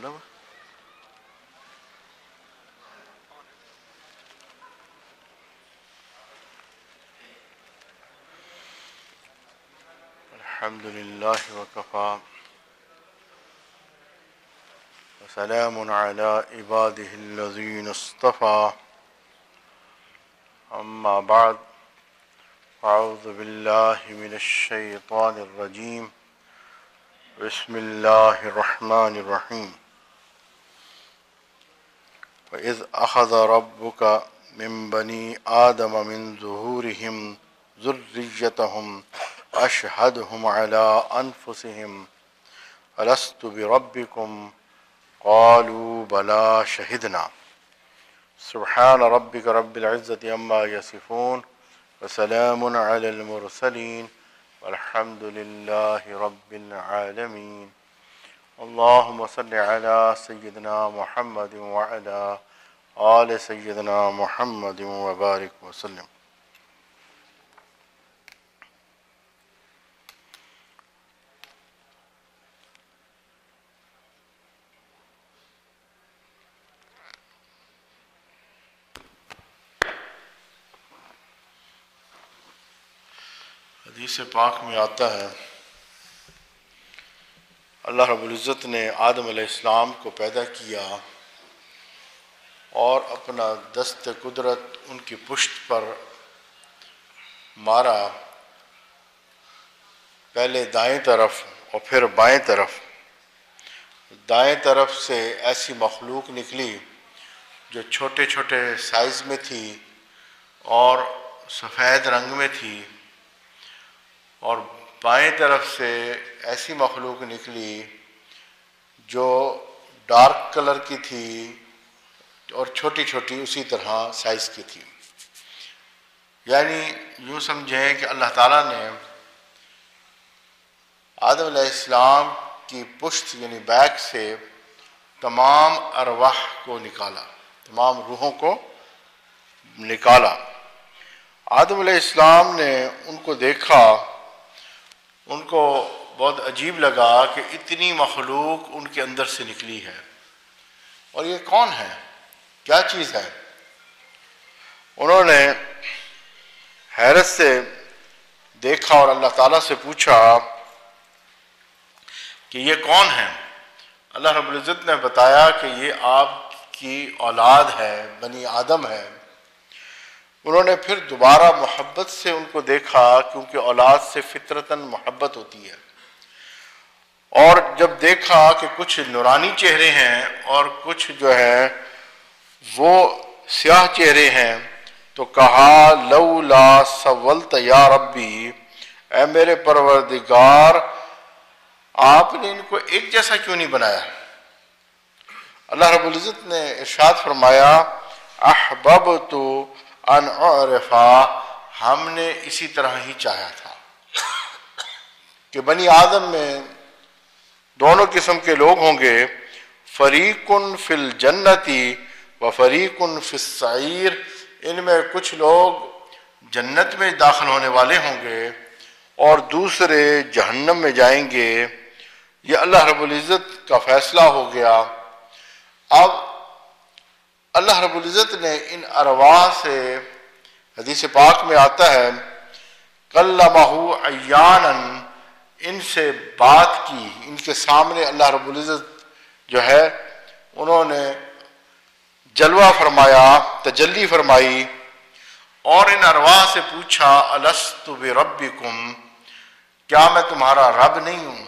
کھلا الحمد لله وكفى وسلام على عباده الذين اصطفى أما بعد أعوذ بالله من الشيطان الرجيم بسم الله الرحمن الرحيم وإذ أخذ ربك من بني آدم من ظهورهم ذريتهم أشهدهم على أنفسهم ألست بربكم قالوا بلى شهدنا سبحان ربك رب العزة أما يصفون وسلام على المرسلين والحمد لله رب العالمين اللهم صل على سيدنا محمد وعلى آل سيدنا محمد وبارك وسلم. حدیث پاک میں آتا ہے اللہ رب العزت نے آدم علیہ السلام کو پیدا کیا اور اپنا دست قدرت ان کی پشت پر مارا۔ پہلے دائیں طرف اور پھر بائیں طرف۔ دائیں طرف سے ایسی مخلوق نکلی جو چھوٹے چھوٹے سائز میں تھی اور سفید رنگ میں تھی اور بائیں طرف سے ایسی مخلوق نکلی جو ڈارک کلر کی تھی اور چھوٹی چھوٹی اسی طرح سائز کی تھی۔ یعنی یوں سمجھیں کہ اللہ تعالیٰ نے آدم علیہ السلام کی پشت یعنی بیک سے تمام ارواح کو نکالا، تمام روحوں کو نکالا۔ آدم علیہ السلام نے ان کو دیکھا ان کو بہت عجیب لگا کہ اتنی مخلوق ان کے اندر سے نکلی ہے۔ اور یہ کون ہے؟ کیا چیز ہے؟ انہوں نے حیرت سے دیکھا اور اللہ تعالیٰ سے پوچھا کہ یہ کون ہے اللہ رب العزت نے بتایا کہ یہ آپ کی اولاد ہے، بنی آدم ہے۔ انہوں نے پھر دوبارہ محبت سے ان کو دیکھا کیونکہ اولاد سے فطرتاً محبت ہوتی ہے۔ اور جب دیکھا کہ کچھ نورانی چہرے ہیں اور کچھ جو ہے وہ سیاہ چہرے ہیں تو کہا لو لا سولت یا ربی، اے میرے پروردگار، آپ نے ان کو ایک جیسا کیوں نہیں بنایا؟ اللہ رب العزت نے ارشاد فرمایا احبب تو ان ہم نے اسی طرح ہی چاہا تھا۔ کہ بنی آدم میں دونوں قسم کے لوگ ہوں گے، فریقن فل جنتی و فریقن فصعیر ان میں کچھ لوگ جنت میں داخل ہونے والے ہوں گے اور دوسرے جہنم میں جائیں گے۔ یہ اللہ رب العزت کا فیصلہ ہو گیا۔ اب اللہ رب العزت نے ان ارواح سے حدیث پاک میں آتا ہے کل ایان ان سے بات کی، ان کے سامنے اللہ رب العزت جو ہے، انہوں نے جلوہ فرمایا، تجلی فرمائی، اور ان ارواح سے پوچھا، السط بربکم کیا میں تمہارا رب نہیں ہوں؟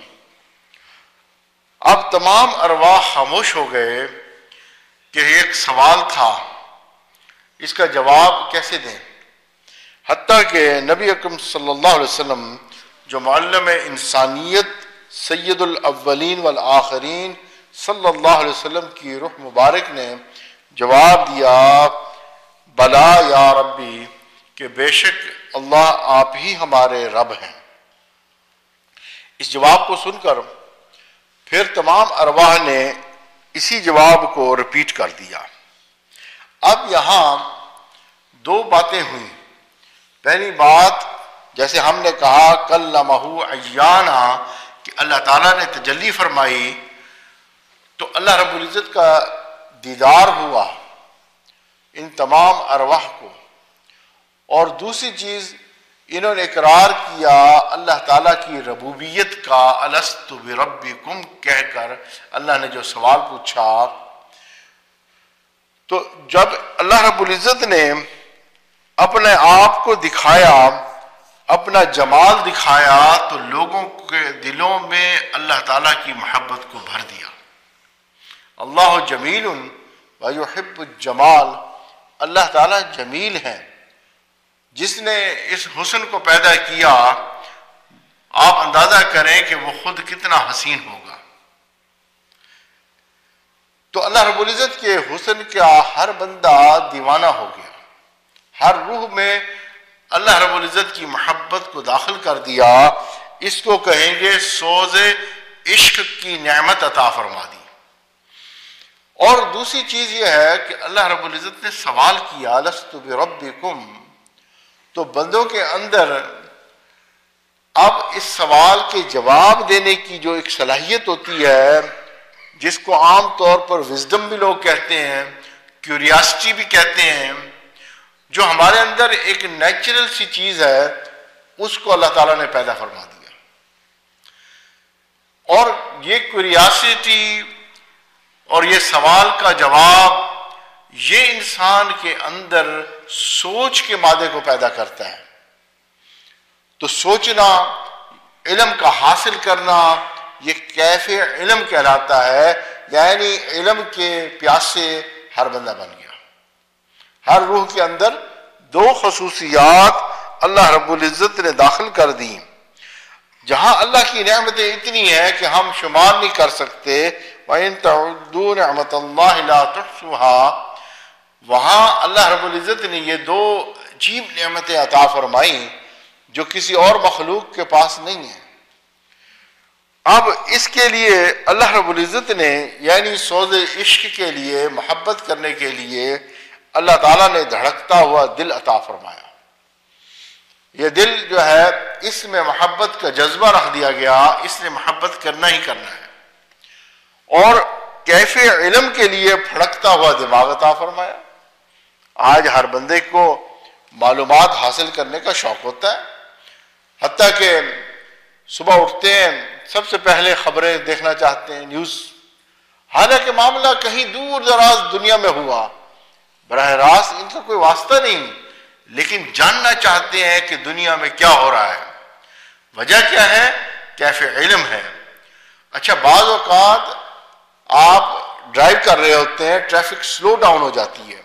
اب تمام ارواح خاموش ہو گئے۔ کہ ایک سوال تھا۔ اس کا جواب کیسے دیں؟ حتیٰ کہ نبی اکرم صلی اللہ علیہ وسلم جو معلم انسانیت، سید الاولین والآخرین صلی اللہ علیہ وسلم کی روح مبارک نے جواب دیا، بلا یا ربی، کہ بے شک اللہ آپ ہی ہمارے رب ہیں۔ اس جواب کو سن کر پھر تمام ارواح نے اسی جواب کو رپیٹ کر دیا۔ اب یہاں دو باتیں ہوئیں۔ پہلی بات، جیسے ہم نے کہا کل لمحو ایانا کہ اللہ تعالیٰ نے تجلی فرمائی۔ تو اللہ رب العزت کا دیدار ہوا ان تمام ارواح کو۔ اور دوسری چیز انہوں نے اقرار کیا اللہ تعالیٰ کی ربوبیت کا السط بربکم، کہہ کر اللہ نے جو سوال پوچھا، تو جب اللہ رب العزت نے اپنے آپ کو دکھایا، اپنا جمال دکھایا، تو لوگوں کے دلوں میں اللہ تعالیٰ کی محبت کو بھر دیا۔ اللہ جمیل، ویحب الجمال۔ اللہ تعالیٰ جمیل ہے جس نے اس حسن کو پیدا کیا، آپ اندازہ کریں کہ وہ خود کتنا حسین ہوگا۔ تو اللہ رب العزت کے حسن کا ہر بندہ دیوانہ ہو گیا۔ ہر روح میں اللہ رب العزت کی محبت کو داخل کر دیا۔ اس کو کہیں گے سوز عشق کی نعمت عطا فرما دی۔ اور دوسری چیز یہ ہے کہ اللہ رب العزت نے سوال کیا، لست بربکم۔ تو بندوں کے اندر اب اس سوال کے جواب دینے کی جو ایک صلاحیت ہوتی ہے، جس کو عام طور پر وزڈم بھی لوگ کہتے ہیں کیوریاسٹی بھی کہتے ہیں، جو ہمارے اندر ایک نیچرل سی چیز ہے، اس کو اللہ تعالیٰ نے پیدا فرما دیا۔ اور یہ کیوریاسٹی اور یہ سوال کا جواب، یہ انسان کے اندر سوچ کے مادے کو پیدا کرتا ہے۔ تو سوچنا، علم کا حاصل کرنا، یہ کیف علم کہلاتا ہے یعنی علم کے پیاسے ہر بندہ بن گیا۔ ہر روح کے اندر دو خصوصیات اللہ رب العزت نے داخل کر دی جہاں اللہ کی نعمتیں اتنی ہیں کہ ہم شمار نہیں کر سکتے، وَإِن تَعُدُّوا نِعْمَةَ اللَّهِ لَا تُحْسُوهَا وہاں اللہ رب العزت نے یہ دو عجیب نعمتیں عطا فرمائی جو کسی اور مخلوق کے پاس نہیں ہیں۔ اب اس کے لیے اللہ رب العزت نے یعنی سوز عشق کے لیے، محبت کرنے کے لیے اللہ تعالیٰ نے دھڑکتا ہوا دل عطا فرمایا۔ یہ دل جو ہے، اس میں محبت کا جذبہ رکھ دیا گیا، اس نے محبت کرنا ہی کرنا ہے۔ اور کیف علم کے لیے پھڑکتا ہوا دماغ عطا فرمایا۔ آج ہر بندے کو معلومات حاصل کرنے کا شوق ہوتا ہے۔ حتیٰ کہ صبح اٹھتے ہیں، سب سے پہلے خبریں دیکھنا چاہتے ہیں نیوز حالانکہ معاملہ کہیں دور دراز دنیا میں ہوا۔ براہ راست ان کا کوئی واسطہ نہیں، لیکن جاننا چاہتے ہیں کہ دنیا میں کیا ہو رہا ہے۔ وجہ کیا ہے؟ کیفے علم ہے۔ اچھا بعض اوقات آپ ڈرائیو کر رہے ہوتے ہیں، ٹریفک سلو ڈاؤن ہو جاتی ہے۔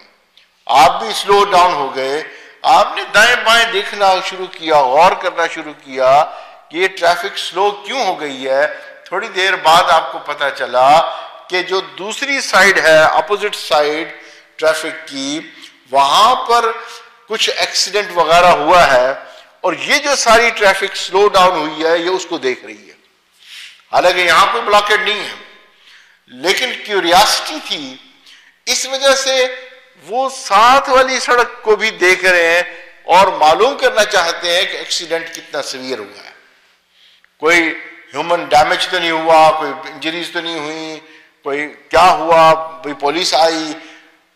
آپ بھی سلو ڈاؤن ہو گئے۔ آپ نے دائیں بائیں دیکھنا شروع کیا، غور کرنا شروع کیا کہ یہ ٹریفک سلو کیوں ہو گئی ہے۔ تھوڑی دیر بعد آپ کو پتا چلا کہ جو دوسری سائڈ ہے اپوزٹ سائڈ ٹریفک کی، وہاں پر کچھ ایکسیڈنٹ وغیرہ ہوا ہے اور یہ جو ساری ٹریفک سلو ڈاؤن ہوئی ہے، یہ اس کو دیکھ رہی ہے۔ حالانکہ یہاں کوئی بلاکٹ نہیں ہے۔ لیکن کیوریاسٹی تھی، اس وجہ سے وہ ساتھ والی سڑک کو بھی دیکھ رہے ہیں اور معلوم کرنا چاہتے ہیں کہ ایکسیڈنٹ کتنا سویئر ہوا ہے۔ کوئی ہیومن ڈیمیج تو نہیں ہوا، کوئی انجریز تو نہیں ہوئی، کوئی کیا ہوا، کوئی پولیس آئی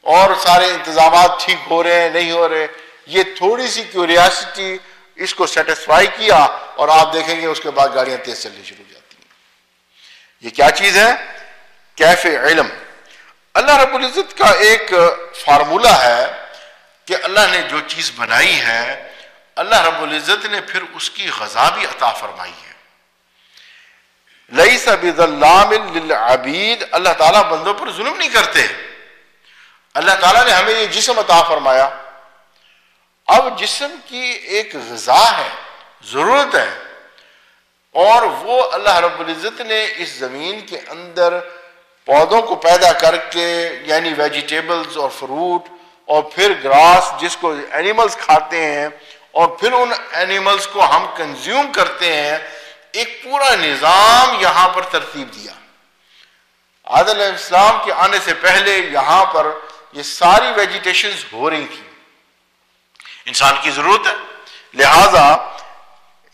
اور سارے انتظامات ٹھیک ہو رہے ہیں، نہیں ہو رہے۔ یہ تھوڑی سی کیوریاسٹی اس کو سیٹسفائی کیا اور آپ دیکھیں گے اس کے بعد گاڑیاں تیز چلنی شروع ہو جاتی ہیں۔ یہ کیا چیز ہے؟ کیف علم۔ اللہ رب العزت کا ایک فارمولہ ہے کہ اللہ نے جو چیز بنائی ہے، اللہ رب العزت نے پھر اس کی غذا بھی عطا فرمائی ہے۔ لئی سب للعبید اللہ تعالیٰ بندوں پر ظلم نہیں کرتے۔ اللہ تعالیٰ نے ہمیں یہ جسم عطا فرمایا۔ اب جسم کی ایک غذا ہے، ضرورت ہے۔ اور وہ اللہ رب العزت نے اس زمین کے اندر پودوں کو پیدا کر کے یعنی ویجیٹیبلز اور فروٹ اور پھر گراس جس کو اینیملز کھاتے ہیں اور پھر ان اینیملز کو ہم کنزیوم کرتے ہیں، ایک پورا نظام یہاں پر ترتیب دیا۔ عادل علیہ السلام کے آنے سے پہلے یہاں پر یہ ساری ویجیٹیشنز ہو رہی تھی انسان کی ضرورت ہے۔ لہذا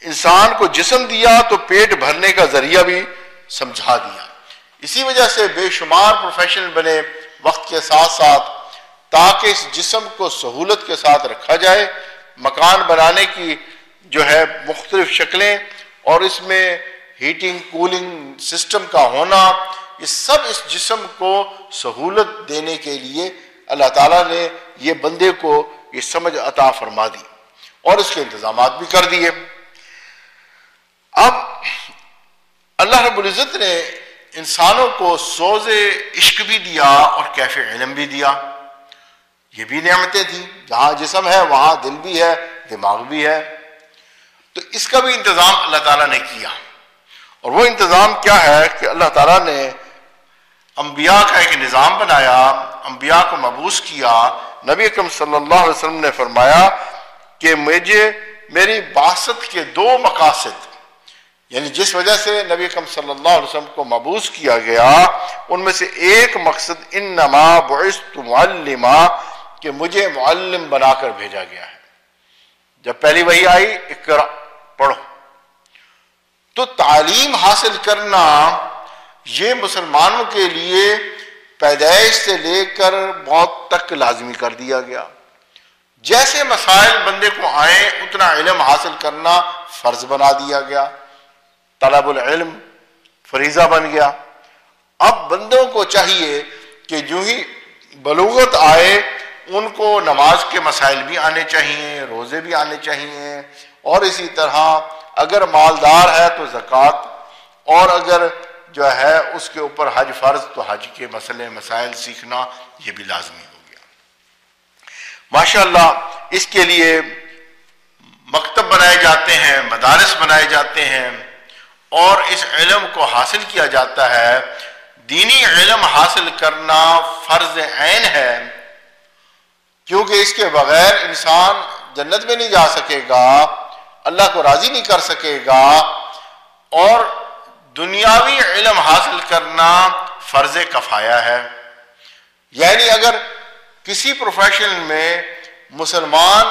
انسان کو جسم دیا تو پیٹ بھرنے کا ذریعہ بھی سمجھا دیا۔ اسی وجہ سے بے شمار پروفیشنل بنے وقت کے ساتھ ساتھ، تاکہ اس جسم کو سہولت کے ساتھ رکھا جائے، مکان بنانے کی جو ہے مختلف شکلیں اور اس میں ہیٹنگ کولنگ سسٹم کا ہونا، یہ سب اس جسم کو سہولت دینے کے لیے اللہ تعالیٰ نے یہ بندے کو یہ سمجھ عطا فرما دی اور اس کے انتظامات بھی کر دیے۔ اب اللہ رب العزت نے انسانوں کو سوز عشق بھی دیا اور کیف علم بھی دیا۔ یہ بھی نعمتیں تھیں۔ جہاں جسم ہے، وہاں دل بھی ہے، دماغ بھی ہے۔ تو اس کا بھی انتظام اللہ تعالیٰ نے کیا۔ اور وہ انتظام کیا ہے کہ اللہ تعالیٰ نے انبیاء کا ایک نظام بنایا، انبیاء کو مبوس کیا۔ نبی اکرم صلی اللہ علیہ وسلم نے فرمایا کہ مجھے، میری باست کے دو مقاصد یعنی جس وجہ سے نبی اکرم صلی اللہ علیہ وسلم کو مبوس کیا گیا، ان میں سے ایک مقصد انما بعثت معلما، کہ مجھے معلم بنا کر بھیجا گیا ہے۔ جب پہلی وہی آئی، اقرا، پڑھو۔ تو تعلیم حاصل کرنا یہ مسلمانوں کے لیے پیدائش سے لے کر موت تک لازمی کر دیا گیا۔ جیسے مسائل بندے کو آئے اتنا علم حاصل کرنا فرض بنا دیا گیا۔ طلب العلم، فریضہ بن گیا۔ اب بندوں کو چاہیے کہ جو ہی بلوغت آئے، ان کو نماز کے مسائل بھی آنے چاہیے، روزے بھی آنے چاہیے۔ اور اسی طرح اگر مالدار ہے تو زکوٰۃ، اور اگر جو ہے اس کے اوپر حج فرض، تو حج کے مسئلے، مسائل سیکھنا، یہ بھی لازمی ہو گیا۔ ماشاء اللہ اس کے لیے مکتب بنائے جاتے ہیں، مدارس بنائے جاتے ہیں۔ اور اس علم کو حاصل کیا جاتا ہے۔ دینی علم حاصل کرنا فرض عین ہے، کیونکہ اس کے بغیر انسان جنت میں نہیں جا سکے گا، اللہ کو راضی نہیں کر سکے گا۔ اور دنیاوی علم حاصل کرنا فرض کفایا ہے۔ یعنی اگر کسی پروفیشن میں مسلمان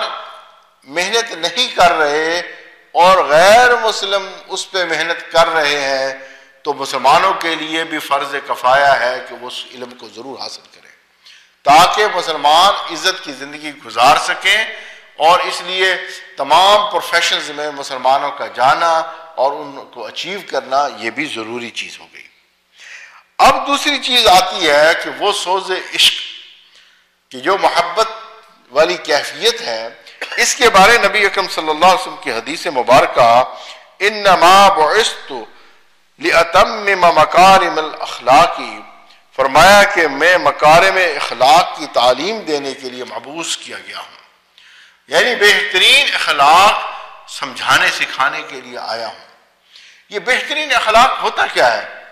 محنت نہیں کر رہے اور غیر مسلم اس پہ محنت کر رہے ہیں، تو مسلمانوں کے لیے بھی فرض کفایا ہے کہ وہ اس علم کو ضرور حاصل کریں۔ تاکہ مسلمان عزت کی زندگی گزار سکیں اور اس لیے تمام پروفیشنز میں مسلمانوں کا جانا اور ان کو اچیو کرنا یہ بھی ضروری چیز ہو گئی۔ اب دوسری چیز آتی ہے کہ وہ سوز عشق، کہ جو محبت والی کیفیت ہے، اس کے بارے نبی اکرم صلی اللہ علیہ وسلم کی حدیث مبارکہ انما بعثت لاتمم مکارم الاخلاقی فرمایا کہ میں مکارم اخلاق کی تعلیم دینے کے لیے مبوس کیا گیا ہوں یعنی بہترین اخلاق سمجھانے، سکھانے کے لیے آیا ہوں۔ یہ بہترین اخلاق ہوتا کیا ہے؟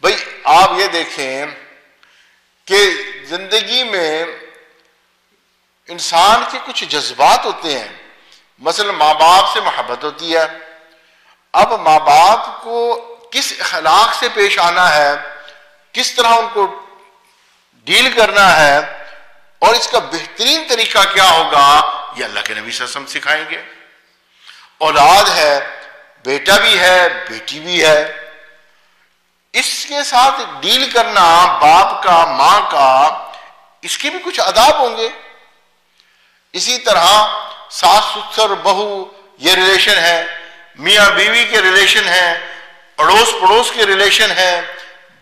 بھائی آپ یہ دیکھیں کہ زندگی میں انسان کے کچھ جذبات ہوتے ہیں۔ مثلا ماں باپ سے محبت ہوتی ہے اب ماں باپ کو کس اخلاق سے پیش آنا ہے، کس طرح ان کو ڈیل کرنا ہے اور اس کا بہترین طریقہ کیا ہوگا، یہ اللہ کے نبی صلی اللہ علیہ وسلم سکھائیں گے۔ اولاد ہے، بیٹا بھی ہے، بیٹی بھی ہے۔ اس کے ساتھ ڈیل کرنا باپ کا، ماں کا، اس کے بھی کچھ اداب ہوں گے۔ اسی طرح ساس ستر بہو، یہ ریلیشن ہے۔ میاں بیوی کے ریلیشن ہے اڑوس پڑوس کے ریلیشن ہے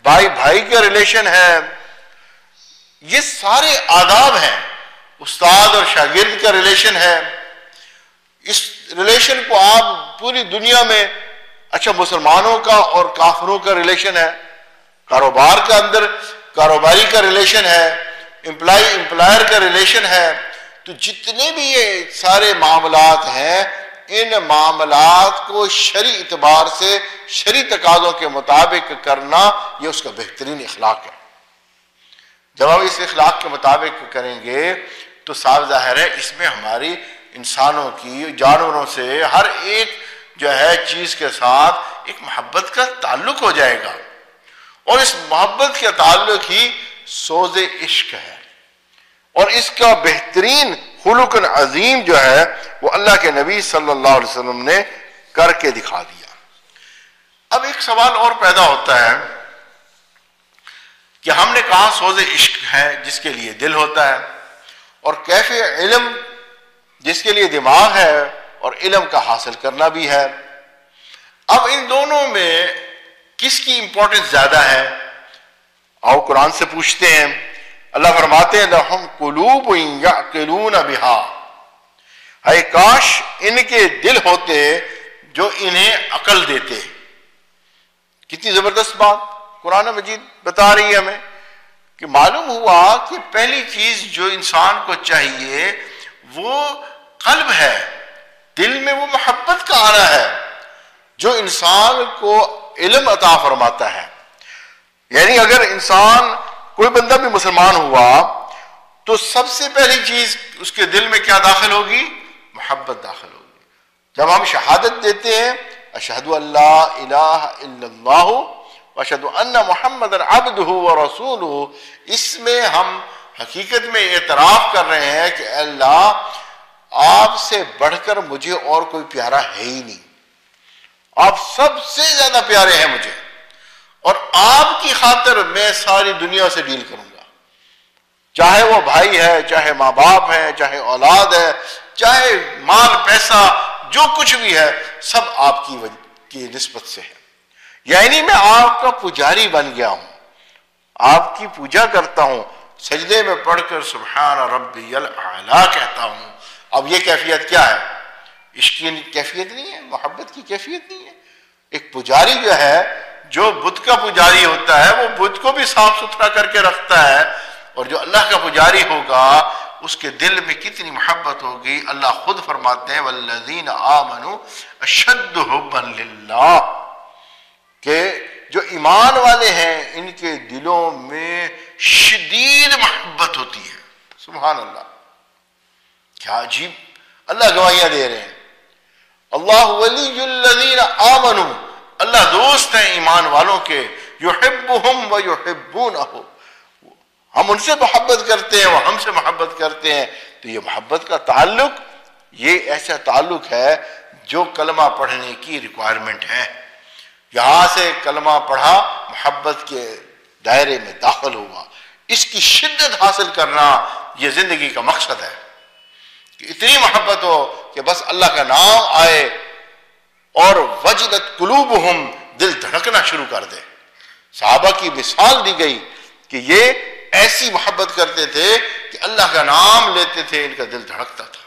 بھائی بھائی کے ریلیشن ہے یہ سارے آداب ہیں۔ استاد اور شاگرد کا ریلیشن ہے۔ اس ریلیشن کو آپ پوری دنیا میں اچھا مسلمانوں کا اور کافروں کا ریلیشن ہے۔ کاروبار کا اندر کاروباری کا ریلیشن ہے۔ امپلائی امپلائر کا ریلیشن ہے۔ تو جتنے بھی یہ سارے معاملات ہیں ان معاملات کو شری اعتبار سے شری تقاضوں کے مطابق کرنا یہ اس کا بہترین اخلاق ہے۔ جب ہم اس اخلاق کے مطابق کریں گے تو صاف ظاہر ہے اس میں ہماری انسانوں کی، جانوروں سے ہر ایک جو ہے چیز کے ساتھ ایک محبت کا تعلق ہو جائے گا۔ اور اس محبت کا تعلق ہی سوز عشق ہے۔ اور اس کا بہترین خلق عظیم جو ہے، وہ اللہ کے نبی صلی اللہ علیہ وسلم نے کر کے دکھا دیا۔ اب ایک سوال اور پیدا ہوتا ہے کہ ہم نے کہا سوز عشق ہے جس کے لیے دل ہوتا ہے، اور کیف علم جس کے لیے دماغ ہے، اور علم کا حاصل کرنا بھی ہے۔ اب ان دونوں میں کس کی امپورٹنس زیادہ ہے؟ آؤ قرآن سے پوچھتے ہیں۔ اللہ فرماتے ہیں لہم قلوب یعقلون بہا ہے کاش ان کے دل ہوتے جو انہیں عقل دیتے۔ کتنی زبردست بات قرآن مجید بتا رہی ہے ہمیں کہ معلوم ہوا کہ پہلی چیز جو انسان کو چاہیے وہ قلب ہے، دل میں وہ محبت کا آنا ہے جو انسان کو علم عطا فرماتا ہے۔ یعنی اگر انسان کوئی بندہ بھی مسلمان ہوا تو سب سے پہلی چیز اس کے دل میں کیا داخل ہوگی؟ محبت داخل ہوگی۔ جب ہم شہادت دیتے ہیں اشہد اللہ الہ الا اللہ اشد ان محمد ابد و رسول اس میں ہم حقیقت میں اعتراف کر رہے ہیں کہ اللہ، آپ سے بڑھ کر مجھے اور کوئی پیارا ہے ہی نہیں۔ آپ سب سے زیادہ پیارے ہیں مجھے۔ اور آپ کی خاطر میں ساری دنیا سے ڈیل کروں گا۔ چاہے وہ بھائی ہے، چاہے ماں باپ ہے، چاہے اولاد ہے، چاہے مال، پیسہ، جو کچھ بھی ہے، سب آپ کی کی نسبت سے ہے۔ یعنی میں آپ کا پجاری بن گیا ہوں۔ آپ کی پوجا کرتا ہوں۔ سجدے میں پڑھ کر سبحان ربی العلا کہتا ہوں۔ اب یہ کیفیت کیا ہے؟ عشق کی کیفیت نہیں ہے، محبت کی کیفیت نہیں ہے۔ ایک پجاری جو ہے جو بدھ کا پجاری ہوتا ہے، وہ بدھ کو بھی صاف ستھرا کر کے رکھتا ہے۔ اور جو اللہ کا پجاری ہوگا، اس کے دل میں کتنی محبت ہوگی۔ اللہ خود فرماتے ہیں والذین آمنوا اشد حبا للہ کہ جو ایمان والے ہیں، ان کے دلوں میں شدید محبت ہوتی ہے۔ سبحان اللہ۔ کیا عجیب۔ اللہ گواہیاں دے رہے ہیں۔ اللہ ولی الذین آمنوا۔ اللہ دوست ہیں ایمان والوں کے، یحبہم و ہم ان سے محبت کرتے ہیں، وہ ہم سے محبت کرتے ہیں۔ تو یہ محبت کا تعلق، یہ ایسا تعلق ہے جو کلمہ پڑھنے کی ریکوائرمنٹ ہے۔ یہاں سے کلمہ پڑھا، محبت کے دائرے میں داخل ہوا۔ اس کی شدت حاصل کرنا یہ زندگی کا مقصد ہے۔ کہ اتنی محبت ہو کہ بس اللہ کا نام آئے اور وجدت قلوبہم دل دھڑکنا شروع کر دے۔ صحابہ کی مثال دی گئی کہ یہ ایسی محبت کرتے تھے کہ اللہ کا نام لیتے تھے، ان کا دل دھڑکتا تھا۔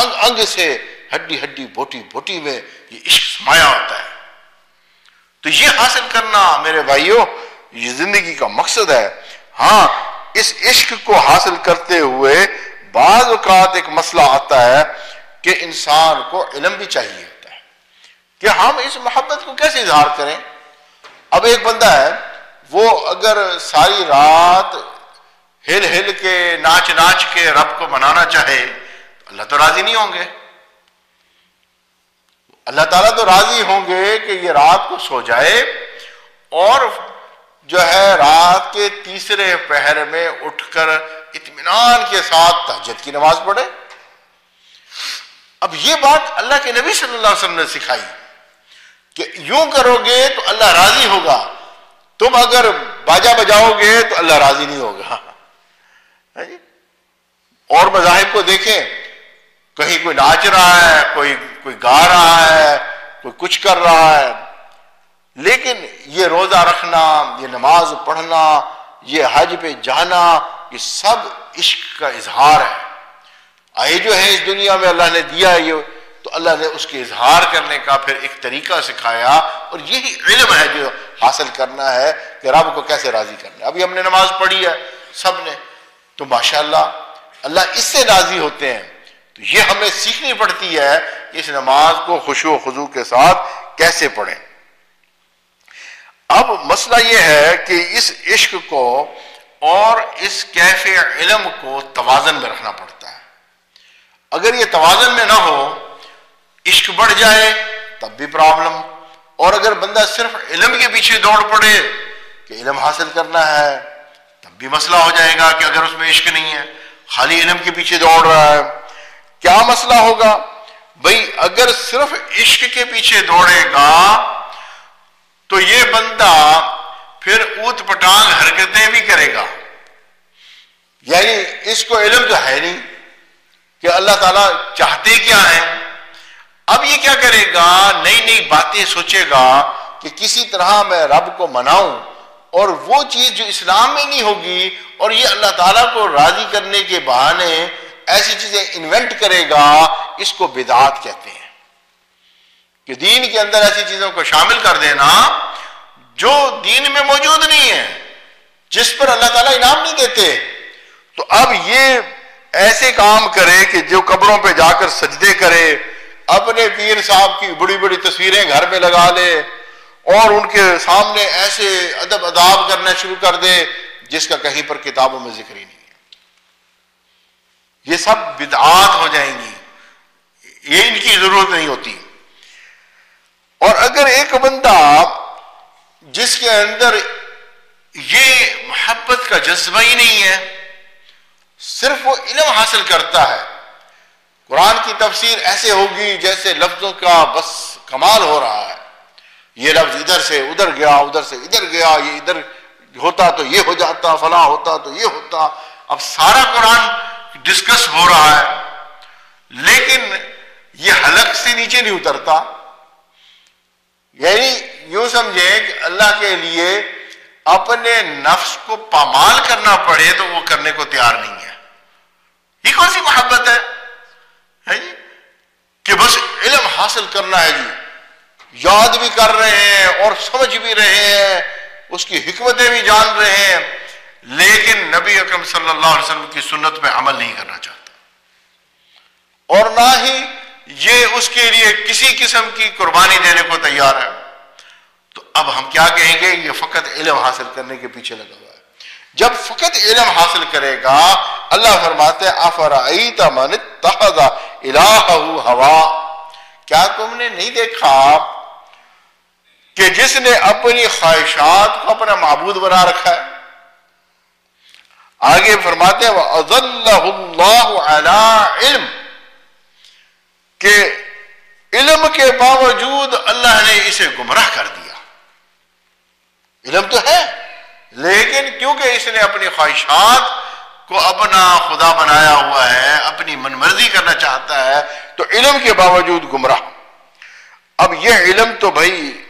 انگ انگ سے ہڈی ہڈی بوٹی بوٹی میں یہ عشق سمایا ہوتا ہے۔ تو یہ حاصل کرنا میرے بھائیوں، یہ زندگی کا مقصد ہے۔ ہاں اس عشق کو حاصل کرتے ہوئے بعض اوقات ایک مسئلہ آتا ہے کہ انسان کو علم بھی چاہیے۔ کہ ہم اس محبت کو کیسے اظہار کریں؟ اب ایک بندہ ہے، وہ اگر ساری رات ہل ہل کے، ناچ ناچ کے رب کو منانا چاہے تو اللہ تو راضی نہیں ہوں گے۔ اللہ تعالیٰ تو راضی ہوں گے کہ یہ رات کو سو جائے اور جو ہے رات کے تیسرے پہر میں اٹھ کر اطمینان کے ساتھ تحجد کی نماز پڑھے۔ اب یہ بات اللہ کے نبی صلی اللہ علیہ وسلم نے سکھائی۔ کہ یوں کرو گے تو اللہ راضی ہوگا۔ تم اگر باجا بجاؤ گے تو اللہ راضی نہیں ہوگا۔ ہاں جی؟ اور مذاہب کو دیکھیں۔ کہیں کوئی ناچ رہا ہے، کوئی کوئی گا رہا ہے، کوئی کچھ کر رہا ہے۔ لیکن یہ روزہ رکھنا، یہ نماز پڑھنا، یہ حج پہ جانا، یہ سب عشق کا اظہار ہے۔ آئے جو ہے اس دنیا میں اللہ نے دیا یہ تو اللہ نے اس کے اظہار کرنے کا پھر ایک طریقہ سکھایا اور یہی علم ہے جو حاصل کرنا ہے کہ رب کو کیسے راضی کرنا ہے۔ ابھی ہم نے نماز پڑھی ہے، سب نے۔ تو ماشاءاللہ، اللہ اس سے راضی ہوتے ہیں۔ تو یہ ہمیں سیکھنی پڑتی ہے کہ اس نماز کو خوشو و خضو کے ساتھ کیسے پڑھیں۔ اب مسئلہ یہ ہے کہ اس عشق کو اور اس کیف علم کو توازن میں رکھنا پڑتا ہے۔ اگر یہ توازن میں نہ ہو عشق بڑھ جائے، تب بھی پرابلم اور اگر بندہ صرف علم کے پیچھے دوڑ پڑے کہ علم حاصل کرنا ہے، تب بھی مسئلہ ہو جائے گا کہ اگر اس میں عشق نہیں ہے، خالی علم کے پیچھے دوڑ رہا ہے۔ کیا مسئلہ ہوگا؟ بھائی اگر صرف عشق کے پیچھے دوڑے گا، تو یہ بندہ پھر اوت پٹانگ حرکتیں بھی کرے گا۔ یعنی اس کو علم تو ہے نہیں کہ اللہ تعالیٰ چاہتے کیا ہیں۔ اب یہ کیا کرے گا؟ نئی نئی باتیں سوچے گا کہ کسی طرح میں رب کو مناؤں اور وہ چیز جو اسلام میں نہیں ہوگی اور یہ اللہ تعالیٰ کو راضی کرنے کے بہانے ایسی چیزیں انوینٹ کرے گا، اس کو بدعات کہتے ہیں۔ کہ دین کے اندر ایسی چیزوں کو شامل کر دینا جو دین میں موجود نہیں ہے جس پر اللہ تعالیٰ انعام نہیں دیتے۔ تو اب یہ ایسے کام کرے کہ جو قبروں پہ جا کر سجدے کرے اپنے پیر صاحب کی بڑی بڑی تصویریں گھر میں لگا لے اور ان کے سامنے ایسے ادب اداب کرنا شروع کر دے جس کا کہیں پر کتابوں میں ذکر ہی نہیں ہے۔ یہ سب بدعات ہو جائیں گی۔ یہ ان کی ضرورت نہیں ہوتی۔ اور اگر ایک بندہ جس کے اندر یہ محبت کا جذبہ ہی نہیں ہے، صرف وہ علم حاصل کرتا ہے۔ قرآن کی تفسیر ایسے ہوگی جیسے لفظوں کا بس کمال ہو رہا ہے۔ یہ لفظ ادھر سے ادھر گیا، ادھر سے ادھر گیا، یہ ادھر ہوتا تو یہ ہو جاتا، فلاں ہوتا تو یہ ہوتا۔ اب سارا قرآن ڈسکس ہو رہا ہے۔ لیکن یہ حلق سے نیچے نہیں اترتا۔ یعنی یوں سمجھیں کہ اللہ کے لیے اپنے نفس کو پامال کرنا پڑے تو وہ کرنے کو تیار نہیں ہے۔ یہ کون سی محبت ہے؟ جی؟ کہ بس علم حاصل کرنا ہے جی۔ یاد بھی کر رہے ہیں اور سمجھ بھی رہے ہیں، اس کی حکمتیں بھی جان رہے ہیں۔ لیکن نبی اکرم صلی اللہ علیہ وسلم کی سنت پہ عمل نہیں کرنا چاہتا۔ اور نہ ہی یہ اس کے لیے کسی قسم کی قربانی دینے کو تیار ہے۔ تو اب ہم کیا کہیں گے؟ یہ فقط علم حاصل کرنے کے پیچھے لگا ہوا ہے۔ جب فقط علم حاصل کرے گا، اللہ فرماتے ہوا۔ کیا تم نے نہیں دیکھا آپ کہ جس نے اپنی خواہشات کو اپنا معبود بنا رکھا ہے؟ آگے فرماتے علم۔ کہ علم کے باوجود اللہ نے اسے گمراہ کر دیا۔ علم تو ہے، لیکن کیونکہ اس نے اپنی خواہشات کو اپنا خدا بنایا ہوا ہے، اپنی من مرضی کرنا چاہتا ہے، تو علم کے باوجود گمراہ۔ اب یہ علم تو بھائی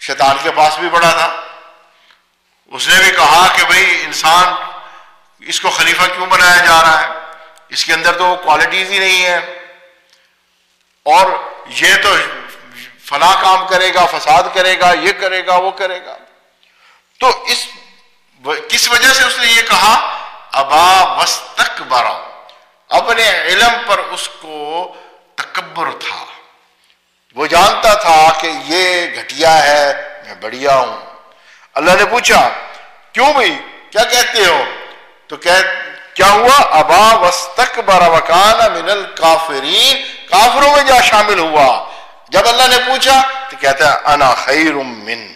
شیطان کے پاس بھی بڑا تھا۔ اس نے بھی کہا کہ بھائی انسان اس کو خلیفہ کیوں بنایا جا رہا ہے؟ اس کے اندر تو وہ کوالٹیز ہی نہیں ہے اور یہ تو فلاں کام کرے گا، فساد کرے گا، یہ کرے گا، وہ کرے گا۔ تو اس کس وجہ سے اس نے یہ کہا؟ ابا وسط اپنے علم پر اس کو تکبر تھا۔ وہ جانتا تھا کہ یہ گھٹیا ہے، میں بڑھیا ہوں۔ اللہ نے پوچھا، کیوں بھائی کیا کہتے ہو؟ تو کہ، کیا ہوا؟ ابا وسط وکان من الکافرین۔ کافروں میں جا شامل ہوا۔ جب اللہ نے پوچھا، تو کہتا ہے، انا خیر من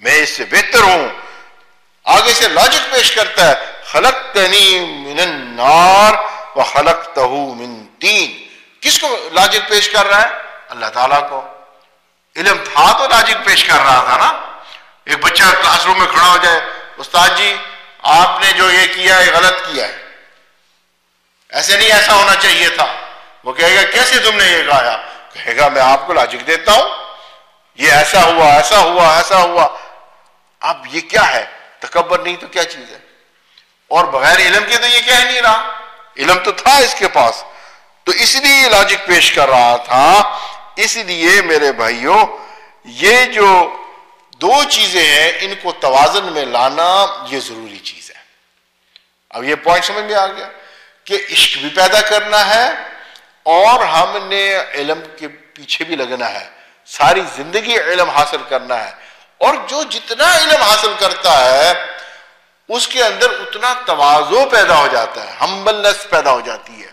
میں اس سے بہتر ہوں۔ آگے سے لاجک پیش کرتا ہے۔ خلق من النار و خلق من تین۔ کس کو لاجک پیش کر رہا ہے؟ اللہ تعالیٰ کو۔ علم تھا تو لاجک پیش کر رہا تھا نا۔ ایک بچہ کلاس روم میں کھڑا ہو جائے، استاد جی آپ نے جو یہ کیا ہے، غلط کیا ہے۔ ایسے نہیں ایسا ہونا چاہیے تھا۔ وہ کہے گا، کیسے تم نے یہ کہا کہے گا، میں آپ کو لاجک دیتا ہوں۔ یہ ایسا ہوا ایسا ہوا ایسا ہوا۔ اب یہ کیا ہے؟ تکبر نہیں تو کیا چیز ہے؟ اور بغیر علم کے تو یہ کہہ نہیں رہا۔ علم تو تھا اس کے پاس۔ تو اس لیے لاجک پیش کر رہا تھا۔ اس لیے میرے بھائیوں، یہ جو دو چیزیں ہیں، ان کو توازن میں لانا یہ ضروری چیز ہے۔ اب یہ پوائنٹ سمجھ میں آ گیا کہ عشق بھی پیدا کرنا ہے اور ہم نے علم کے پیچھے بھی لگنا ہے۔ ساری زندگی علم حاصل کرنا ہے۔ اور جو جتنا علم حاصل کرتا ہے اس کے اندر اتنا توازو پیدا ہو جاتا ہے ہمبلنس پیدا ہو جاتی ہے۔